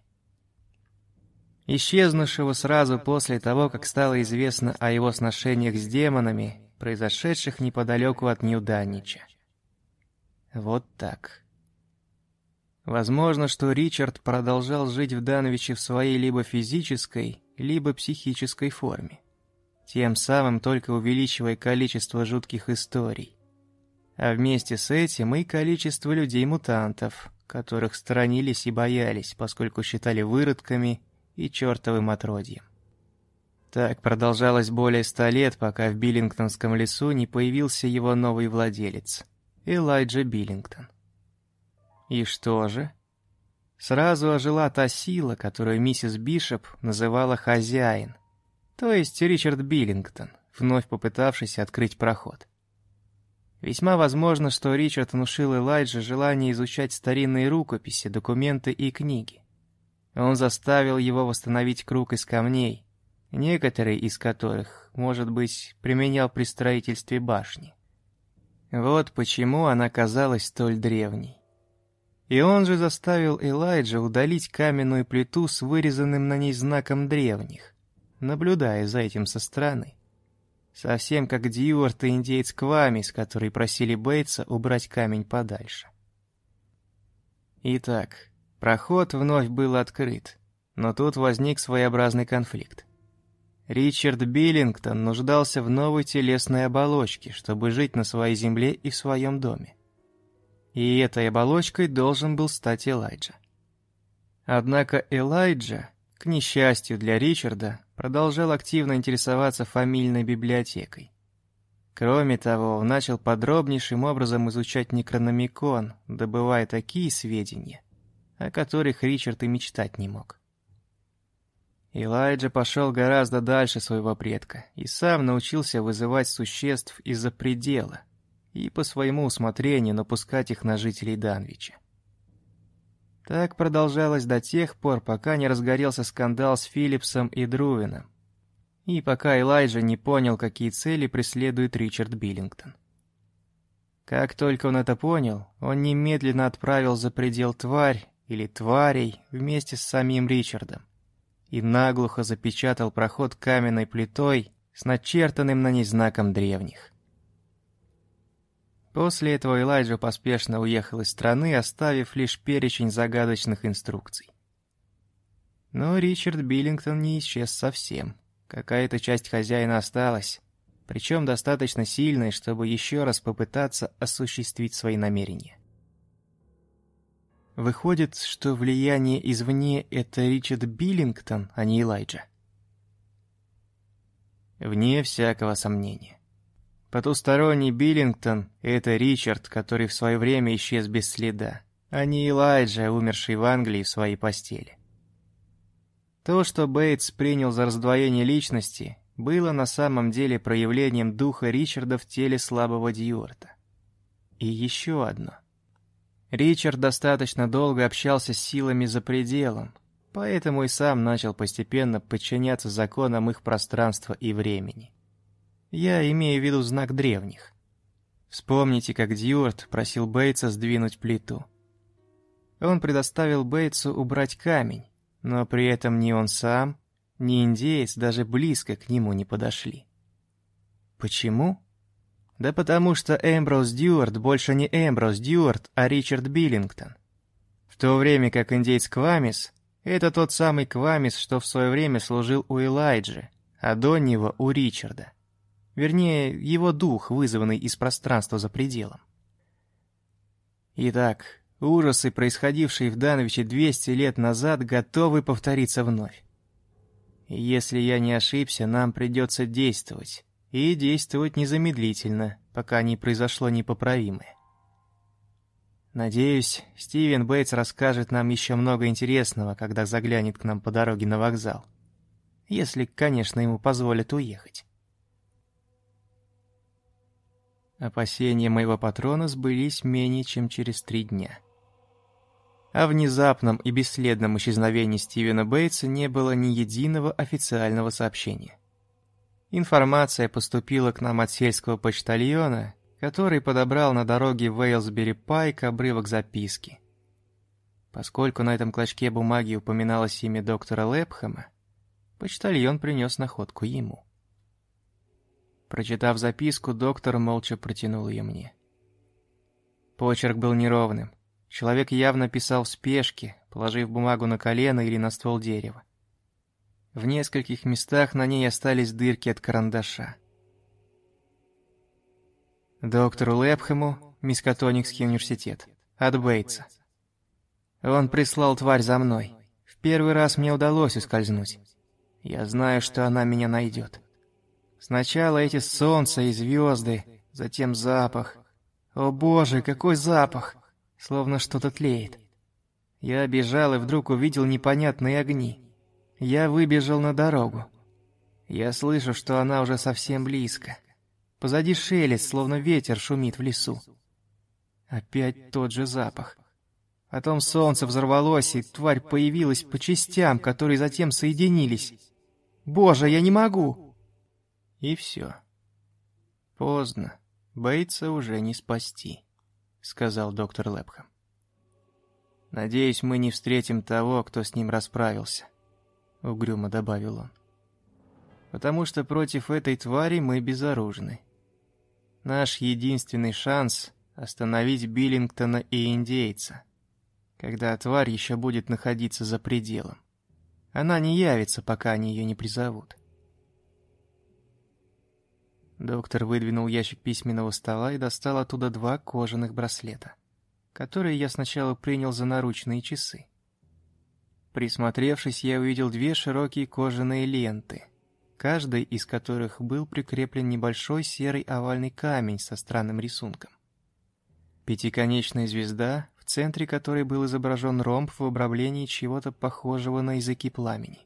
Исчезнувшего сразу после того, как стало известно о его сношениях с демонами, произошедших неподалеку от Нью-Даннича. Вот так. Возможно, что Ричард продолжал жить в Дановиче в своей либо физической, либо психической форме, тем самым только увеличивая количество жутких историй. А вместе с этим и количество людей-мутантов, которых сторонились и боялись, поскольку считали выродками и чертовым отродьем. Так продолжалось более ста лет, пока в Биллингтонском лесу не появился его новый владелец – Элайджа Биллингтон. И что же? Сразу ожила та сила, которую миссис Бишоп называла «хозяин», то есть Ричард Биллингтон, вновь попытавшийся открыть проход. Весьма возможно, что Ричард внушил Элайджа желание изучать старинные рукописи, документы и книги. Он заставил его восстановить круг из камней, некоторые из которых, может быть, применял при строительстве башни. Вот почему она казалась столь древней. И он же заставил Элайджа удалить каменную плиту с вырезанным на ней знаком древних, наблюдая за этим со стороны. Совсем как Дьюарт и индеец Квамис, которые просили Бейтса убрать камень подальше. Итак, проход вновь был открыт, но тут возник своеобразный конфликт. Ричард Биллингтон нуждался в новой телесной оболочке, чтобы жить на своей земле и в своем доме и этой оболочкой должен был стать Элайджа. Однако Элайджа, к несчастью для Ричарда, продолжал активно интересоваться фамильной библиотекой. Кроме того, он начал подробнейшим образом изучать Некрономикон, добывая такие сведения, о которых Ричард и мечтать не мог. Элайджа пошел гораздо дальше своего предка и сам научился вызывать существ из-за предела – и по своему усмотрению напускать их на жителей Данвича. Так продолжалось до тех пор, пока не разгорелся скандал с Филлипсом и Друвином, и пока Элайджа не понял, какие цели преследует Ричард Биллингтон. Как только он это понял, он немедленно отправил за предел тварь или тварей вместе с самим Ричардом и наглухо запечатал проход каменной плитой с начертанным на ней знаком древних. После этого Элайджа поспешно уехал из страны, оставив лишь перечень загадочных инструкций. Но Ричард Биллингтон не исчез совсем. Какая-то часть хозяина осталась, причем достаточно сильная, чтобы еще раз попытаться осуществить свои намерения. Выходит, что влияние извне — это Ричард Биллингтон, а не Элайджа. Вне всякого сомнения. Потусторонний Биллингтон — это Ричард, который в свое время исчез без следа, а не Элайджа, умерший в Англии в своей постели. То, что Бейтс принял за раздвоение личности, было на самом деле проявлением духа Ричарда в теле слабого Дьюарта. И еще одно. Ричард достаточно долго общался с силами за пределом, поэтому и сам начал постепенно подчиняться законам их пространства и времени. Я имею в виду знак древних. Вспомните, как Дьюарт просил Бейтса сдвинуть плиту. Он предоставил Бейтсу убрать камень, но при этом ни он сам, ни индеец даже близко к нему не подошли. Почему? Да потому что Эмброуз Дьюарт больше не Эмброуз Дьюарт, а Ричард Биллингтон. В то время как индейец Квамис — это тот самый Квамис, что в свое время служил у Элайджи, а до него у Ричарда. Вернее, его дух, вызванный из пространства за пределом. Итак, ужасы, происходившие в Дановиче 200 лет назад, готовы повториться вновь. Если я не ошибся, нам придется действовать. И действовать незамедлительно, пока не произошло непоправимое. Надеюсь, Стивен Бейтс расскажет нам еще много интересного, когда заглянет к нам по дороге на вокзал. Если, конечно, ему позволят уехать. Опасения моего патрона сбылись менее чем через три дня. О внезапном и бесследном исчезновении Стивена Бейтса не было ни единого официального сообщения. Информация поступила к нам от сельского почтальона, который подобрал на дороге в Уэйлсбери-Пайк обрывок записки. Поскольку на этом клочке бумаги упоминалось имя доктора Лепхэма, Почтальон принес находку ему. Прочитав записку, доктор молча протянул ее мне. Почерк был неровным. Человек явно писал в спешке, положив бумагу на колено или на ствол дерева. В нескольких местах на ней остались дырки от карандаша. Доктору Лепхему, Мискатоникский университет. От Бейтса. Он прислал тварь за мной. В первый раз мне удалось ускользнуть. Я знаю, что она меня найдет. Сначала эти солнца и звезды, затем запах. О боже, какой запах! Словно что-то тлеет. Я бежал и вдруг увидел непонятные огни. Я выбежал на дорогу. Я слышу, что она уже совсем близко. Позади шелест, словно ветер шумит в лесу. Опять тот же запах. Потом солнце взорвалось, и тварь появилась по частям, которые затем соединились. Боже, я не могу!» И все. Поздно. Бейтса уже не спасти, сказал доктор Лепхэм. Надеюсь, мы не встретим того, кто с ним расправился, угрюмо добавил он. Потому что против этой твари мы безоружны. Наш единственный шанс остановить Биллингтона и индейца, когда тварь еще будет находиться за пределом. Она не явится, пока они ее не призовут. Доктор выдвинул ящик письменного стола и достал оттуда два кожаных браслета, которые я сначала принял за наручные часы. Присмотревшись, я увидел две широкие кожаные ленты, каждой из которых был прикреплен небольшой серый овальный камень со странным рисунком. Пятиконечная звезда в центре которой был изображен ромб в обрамлении чего-то похожего на языки пламени.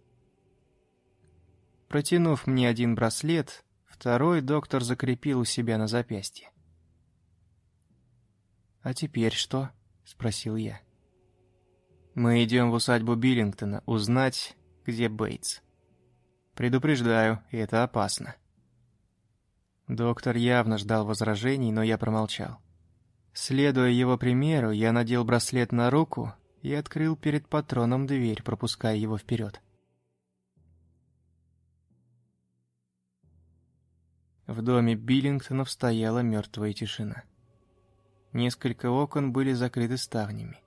Протянув мне один браслет, второй доктор закрепил у себя на запястье. «А теперь что?» — спросил я. «Мы идем в усадьбу Биллингтона узнать, где Бейтс. Предупреждаю, это опасно». Доктор явно ждал возражений, но я промолчал. Следуя его примеру, я надел браслет на руку и открыл перед патроном дверь, пропуская его вперед. В доме Биллингтонов стояла мертвая тишина. Несколько окон были закрыты ставнями.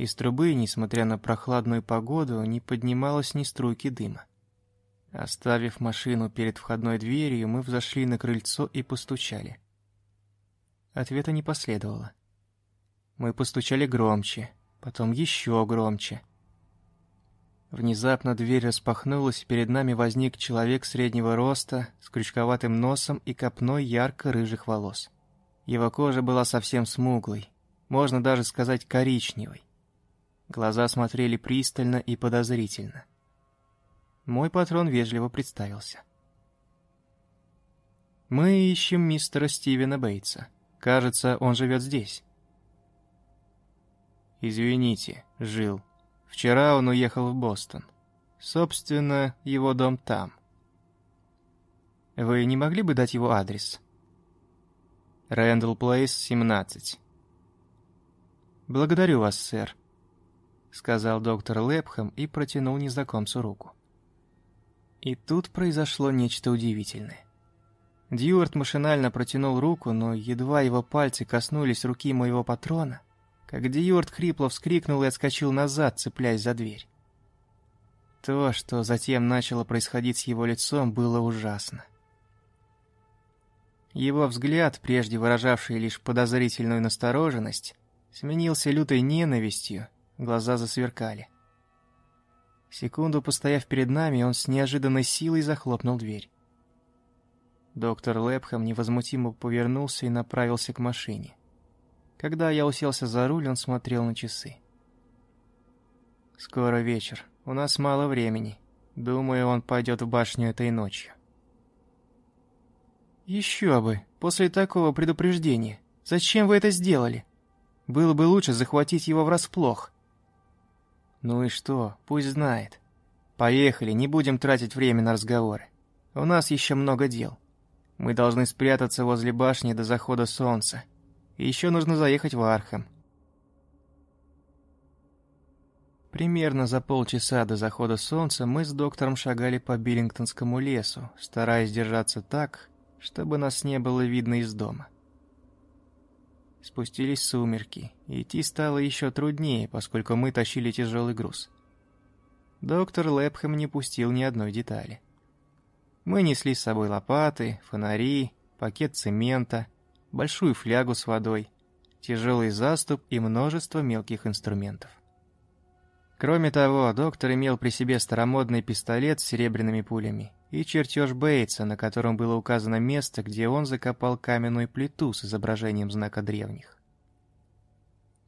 Из трубы, несмотря на прохладную погоду, не поднималось ни струйки дыма. Оставив машину перед входной дверью, мы взошли на крыльцо и постучали. Ответа не последовало. Мы постучали громче, потом еще громче. Внезапно дверь распахнулась, и перед нами возник человек среднего роста, с крючковатым носом и копной ярко-рыжих волос. Его кожа была совсем смуглой, можно даже сказать коричневой. Глаза смотрели пристально и подозрительно. Мой патрон вежливо представился. «Мы ищем мистера Стивена Бейтса». Кажется, он живет здесь. Извините, жил. Вчера он уехал в Бостон. Собственно, его дом там. Вы не могли бы дать его адрес? Рэндалл Плейс, 17. Благодарю вас, сэр, сказал доктор Лепхэм и протянул незнакомцу руку. И тут произошло нечто удивительное. Дьюарт машинально протянул руку, но едва его пальцы коснулись руки моего патрона, как Дьюарт хрипло вскрикнул и отскочил назад, цепляясь за дверь. То, что затем начало происходить с его лицом, было ужасно. Его взгляд, прежде выражавший лишь подозрительную настороженность, сменился лютой ненавистью, глаза засверкали. Секунду постояв перед нами, он с неожиданной силой захлопнул дверь. Доктор Лепхэм невозмутимо повернулся и направился к машине. Когда я уселся за руль, он смотрел на часы. «Скоро вечер. У нас мало времени. Думаю, он пойдет в башню этой ночью». «Еще бы! После такого предупреждения! Зачем вы это сделали? Было бы лучше захватить его врасплох». «Ну и что? Пусть знает. Поехали, не будем тратить время на разговоры. У нас еще много дел». Мы должны спрятаться возле башни до захода солнца. Еще нужно заехать в Архам. Примерно за полчаса до захода солнца мы с доктором шагали по Биллингтонскому лесу, стараясь держаться так, чтобы нас не было видно из дома. Спустились сумерки, и идти стало еще труднее, поскольку мы тащили тяжелый груз. Доктор Лепхэм не пустил ни одной детали. Мы несли с собой лопаты, фонари, пакет цемента, большую флягу с водой, тяжелый заступ и множество мелких инструментов. Кроме того, доктор имел при себе старомодный пистолет с серебряными пулями и чертеж Бейтса, на котором было указано место, где он закопал каменную плиту с изображением знака древних.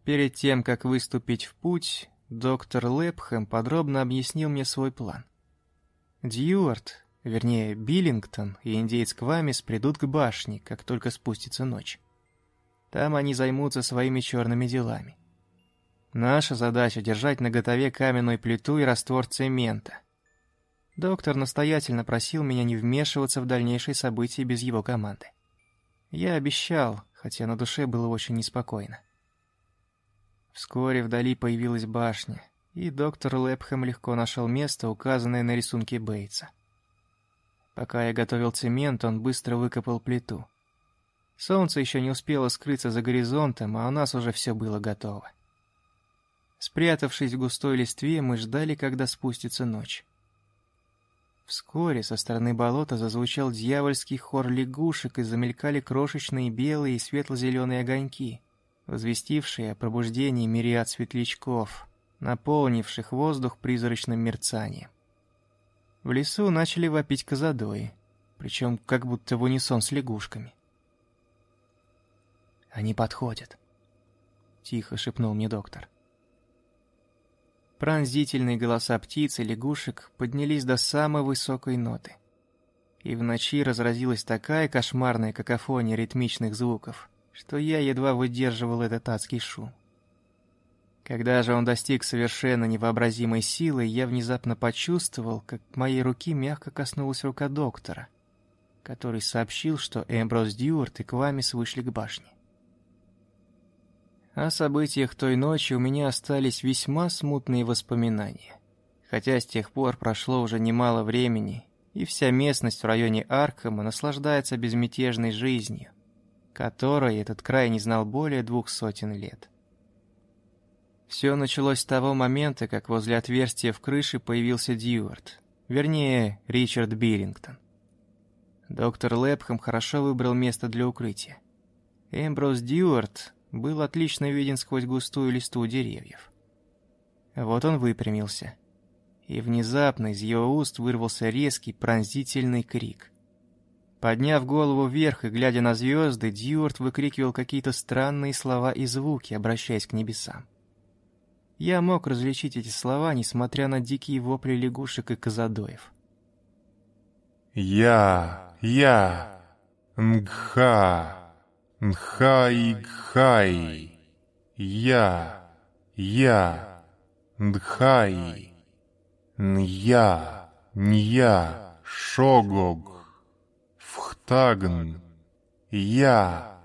Перед тем, как выступить в путь, доктор Лепхэм подробно объяснил мне свой план. Дьюарт, вернее Биллингтон и индейец Квамис придут к башне, как только спустится ночь. Там они займутся своими черными делами. Наша задача — держать наготове каменную плиту и раствор цемента. Доктор настоятельно просил меня не вмешиваться в дальнейшие события без его команды. Я обещал, хотя на душе было очень неспокойно. Вскоре вдали появилась башня, и доктор Лепхэм легко нашел место, указанное на рисунке Бейтса. Пока я готовил цемент, он быстро выкопал плиту. Солнце еще не успело скрыться за горизонтом, а у нас уже все было готово. Спрятавшись в густой листве, мы ждали, когда спустится ночь. Вскоре со стороны болота зазвучал дьявольский хор лягушек и замелькали крошечные белые и светло-зеленые огоньки, возвестившие о пробуждении мириад светлячков, наполнивших воздух призрачным мерцанием. В лесу начали вопить козадои, причем как будто в унисон с лягушками. «Они подходят», — тихо шепнул мне доктор. Пронзительные голоса птиц и лягушек поднялись до самой высокой ноты. И в ночи разразилась такая кошмарная какофония ритмичных звуков, что я едва выдерживал этот адский шум. Когда же он достиг совершенно невообразимой силы, я внезапно почувствовал, как моей руки мягко коснулась рука доктора, который сообщил, что Эмброс Дьюарт и Квамис вышли к башне. О событиях той ночи у меня остались весьма смутные воспоминания. Хотя с тех пор прошло уже немало времени, и вся местность в районе Аркхема наслаждается безмятежной жизнью, которой этот край не знал более двух сотен лет. Все началось с того момента, как возле отверстия в крыше появился Дьюарт, вернее, Ричард Биллингтон. Доктор Лепхэм хорошо выбрал место для укрытия. Эмброс Дьюарт был отлично виден сквозь густую листву деревьев. Вот он выпрямился. И внезапно из его уст вырвался резкий пронзительный крик. Подняв голову вверх и глядя на звезды, Дьюарт выкрикивал какие-то странные слова и звуки, обращаясь к небесам. Я мог различить эти слова, несмотря на дикие вопли лягушек и козадоев. «Я, я, Нгха!» Нхай-гхай. Я. Я. Дхай. Нья. Нья. Шогог. Вхтагн. Я.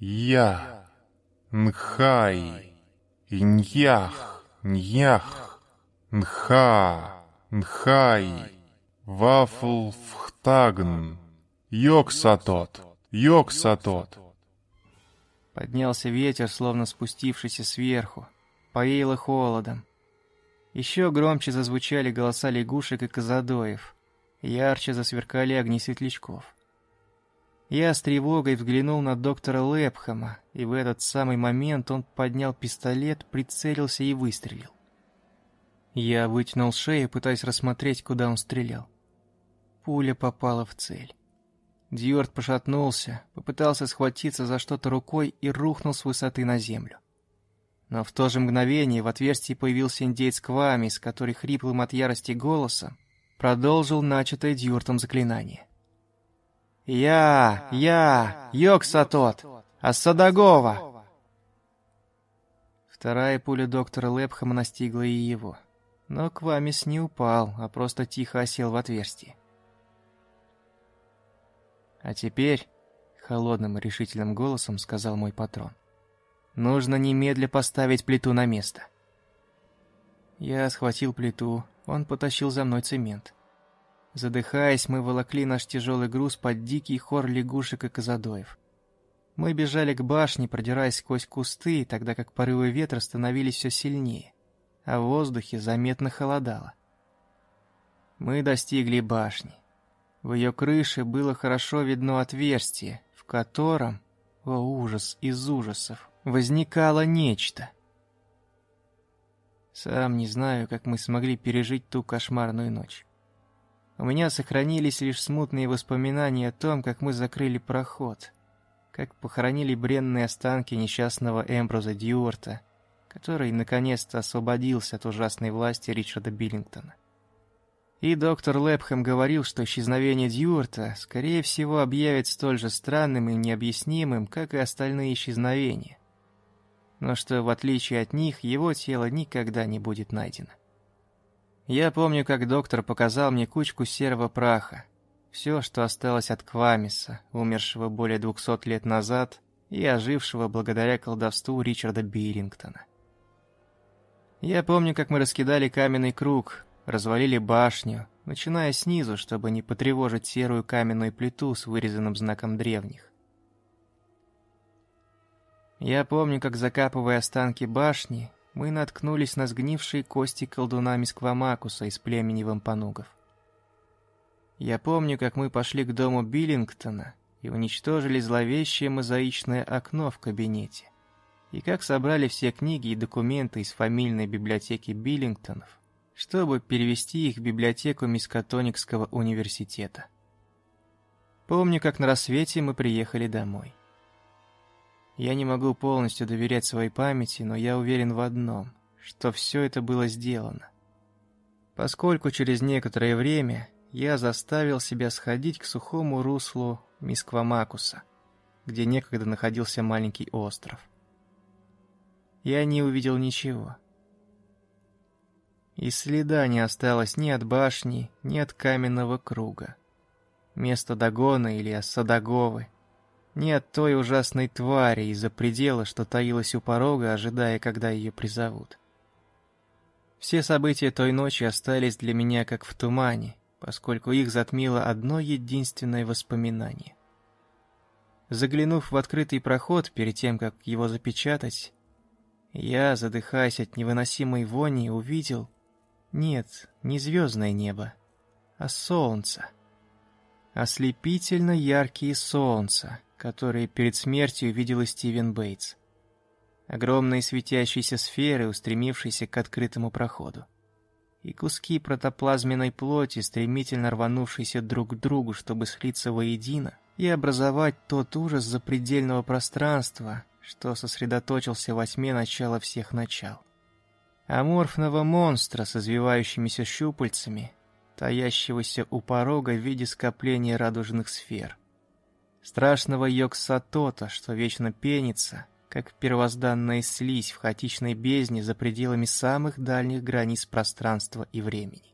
Я. Нхай. Ньях. Ньях. Нха. Нхай. Вафл вхтагн. Йоксатот. Йоксатот. Поднялся ветер, словно спустившийся сверху. Поило холодом. Еще громче зазвучали голоса лягушек и козадоев. Ярче засверкали огни светлячков. Я с тревогой взглянул на доктора Лепхама, и в этот самый момент он поднял пистолет, прицелился и выстрелил. Я вытянул шею, пытаясь рассмотреть, куда он стрелял. Пуля попала в цель. Дьюарт пошатнулся, попытался схватиться за что-то рукой и рухнул с высоты на землю. Но в то же мгновение в отверстии появился индейец Квамис, который хриплым от ярости голосом продолжил начатое Дьюартом заклинание. «Я! Я! Йоксатот! Ассадагова!» Вторая пуля доктора Лепхама настигла и его. Но Квамис не упал, а просто тихо осел в отверстие. «А теперь», — холодным и решительным голосом сказал мой патрон, «нужно немедля поставить плиту на место». Я схватил плиту, он потащил за мной цемент. Задыхаясь, мы волокли наш тяжелый груз под дикий хор лягушек и козадоев. Мы бежали к башне, продираясь сквозь кусты, тогда как порывы ветра становились все сильнее, а в воздухе заметно холодало. Мы достигли башни. В ее крыше было хорошо видно отверстие, в котором, о ужас из ужасов, возникало нечто. Сам не знаю, как мы смогли пережить ту кошмарную ночь. У меня сохранились лишь смутные воспоминания о том, как мы закрыли проход, как похоронили бренные останки несчастного Эмброза Дьюарта, который наконец-то освободился от ужасной власти Ричарда Биллингтона. И доктор Лепхэм говорил, что исчезновение Дьюарта, скорее всего, объявит столь же странным и необъяснимым, как и остальные исчезновения. Но что, в отличие от них, его тело никогда не будет найдено. Я помню, как доктор показал мне кучку серого праха. Все, что осталось от Квамиса, умершего более двухсот лет назад и ожившего благодаря колдовству Ричарда Бирингтона. Я помню, как мы раскидали каменный круг, развалили башню, начиная снизу, чтобы не потревожить серую каменную плиту с вырезанным знаком древних. Я помню, как закапывая останки башни, мы наткнулись на сгнившие кости колдуна Мисквамакуса из племени вампанугов. Я помню, как мы пошли к дому Биллингтона и уничтожили зловещее мозаичное окно в кабинете, и как собрали все книги и документы из фамильной библиотеки Биллингтонов чтобы перевести их в библиотеку Мискатоникского университета. Помню, как на рассвете мы приехали домой. Я не могу полностью доверять своей памяти, но я уверен в одном, что все это было сделано. Поскольку через некоторое время я заставил себя сходить к сухому руслу Мисквамакуса, где некогда находился маленький остров. Я не увидел ничего. И следа не осталось ни от башни, ни от каменного круга. Место Дагона или Садаговы. Ни от той ужасной твари из-за предела, что таилась у порога, ожидая, когда ее призовут. Все события той ночи остались для меня как в тумане, поскольку их затмило одно единственное воспоминание. Заглянув в открытый проход перед тем, как его запечатать, я, задыхаясь от невыносимой вони, увидел, нет, не звездное небо, а солнце. Ослепительно яркие солнца, которые перед смертью видел Стивен Бейтс. Огромные светящиеся сферы, устремившиеся к открытому проходу. И куски протоплазменной плоти, стремительно рванувшиеся друг к другу, чтобы слиться воедино и образовать тот ужас запредельного пространства, что сосредоточился во тьме начала всех начал аморфного монстра с извивающимися щупальцами, таящегося у порога в виде скопления радужных сфер. Страшного Йоксатота, что вечно пенится, как первозданная слизь в хаотичной бездне за пределами самых дальних границ пространства и времени.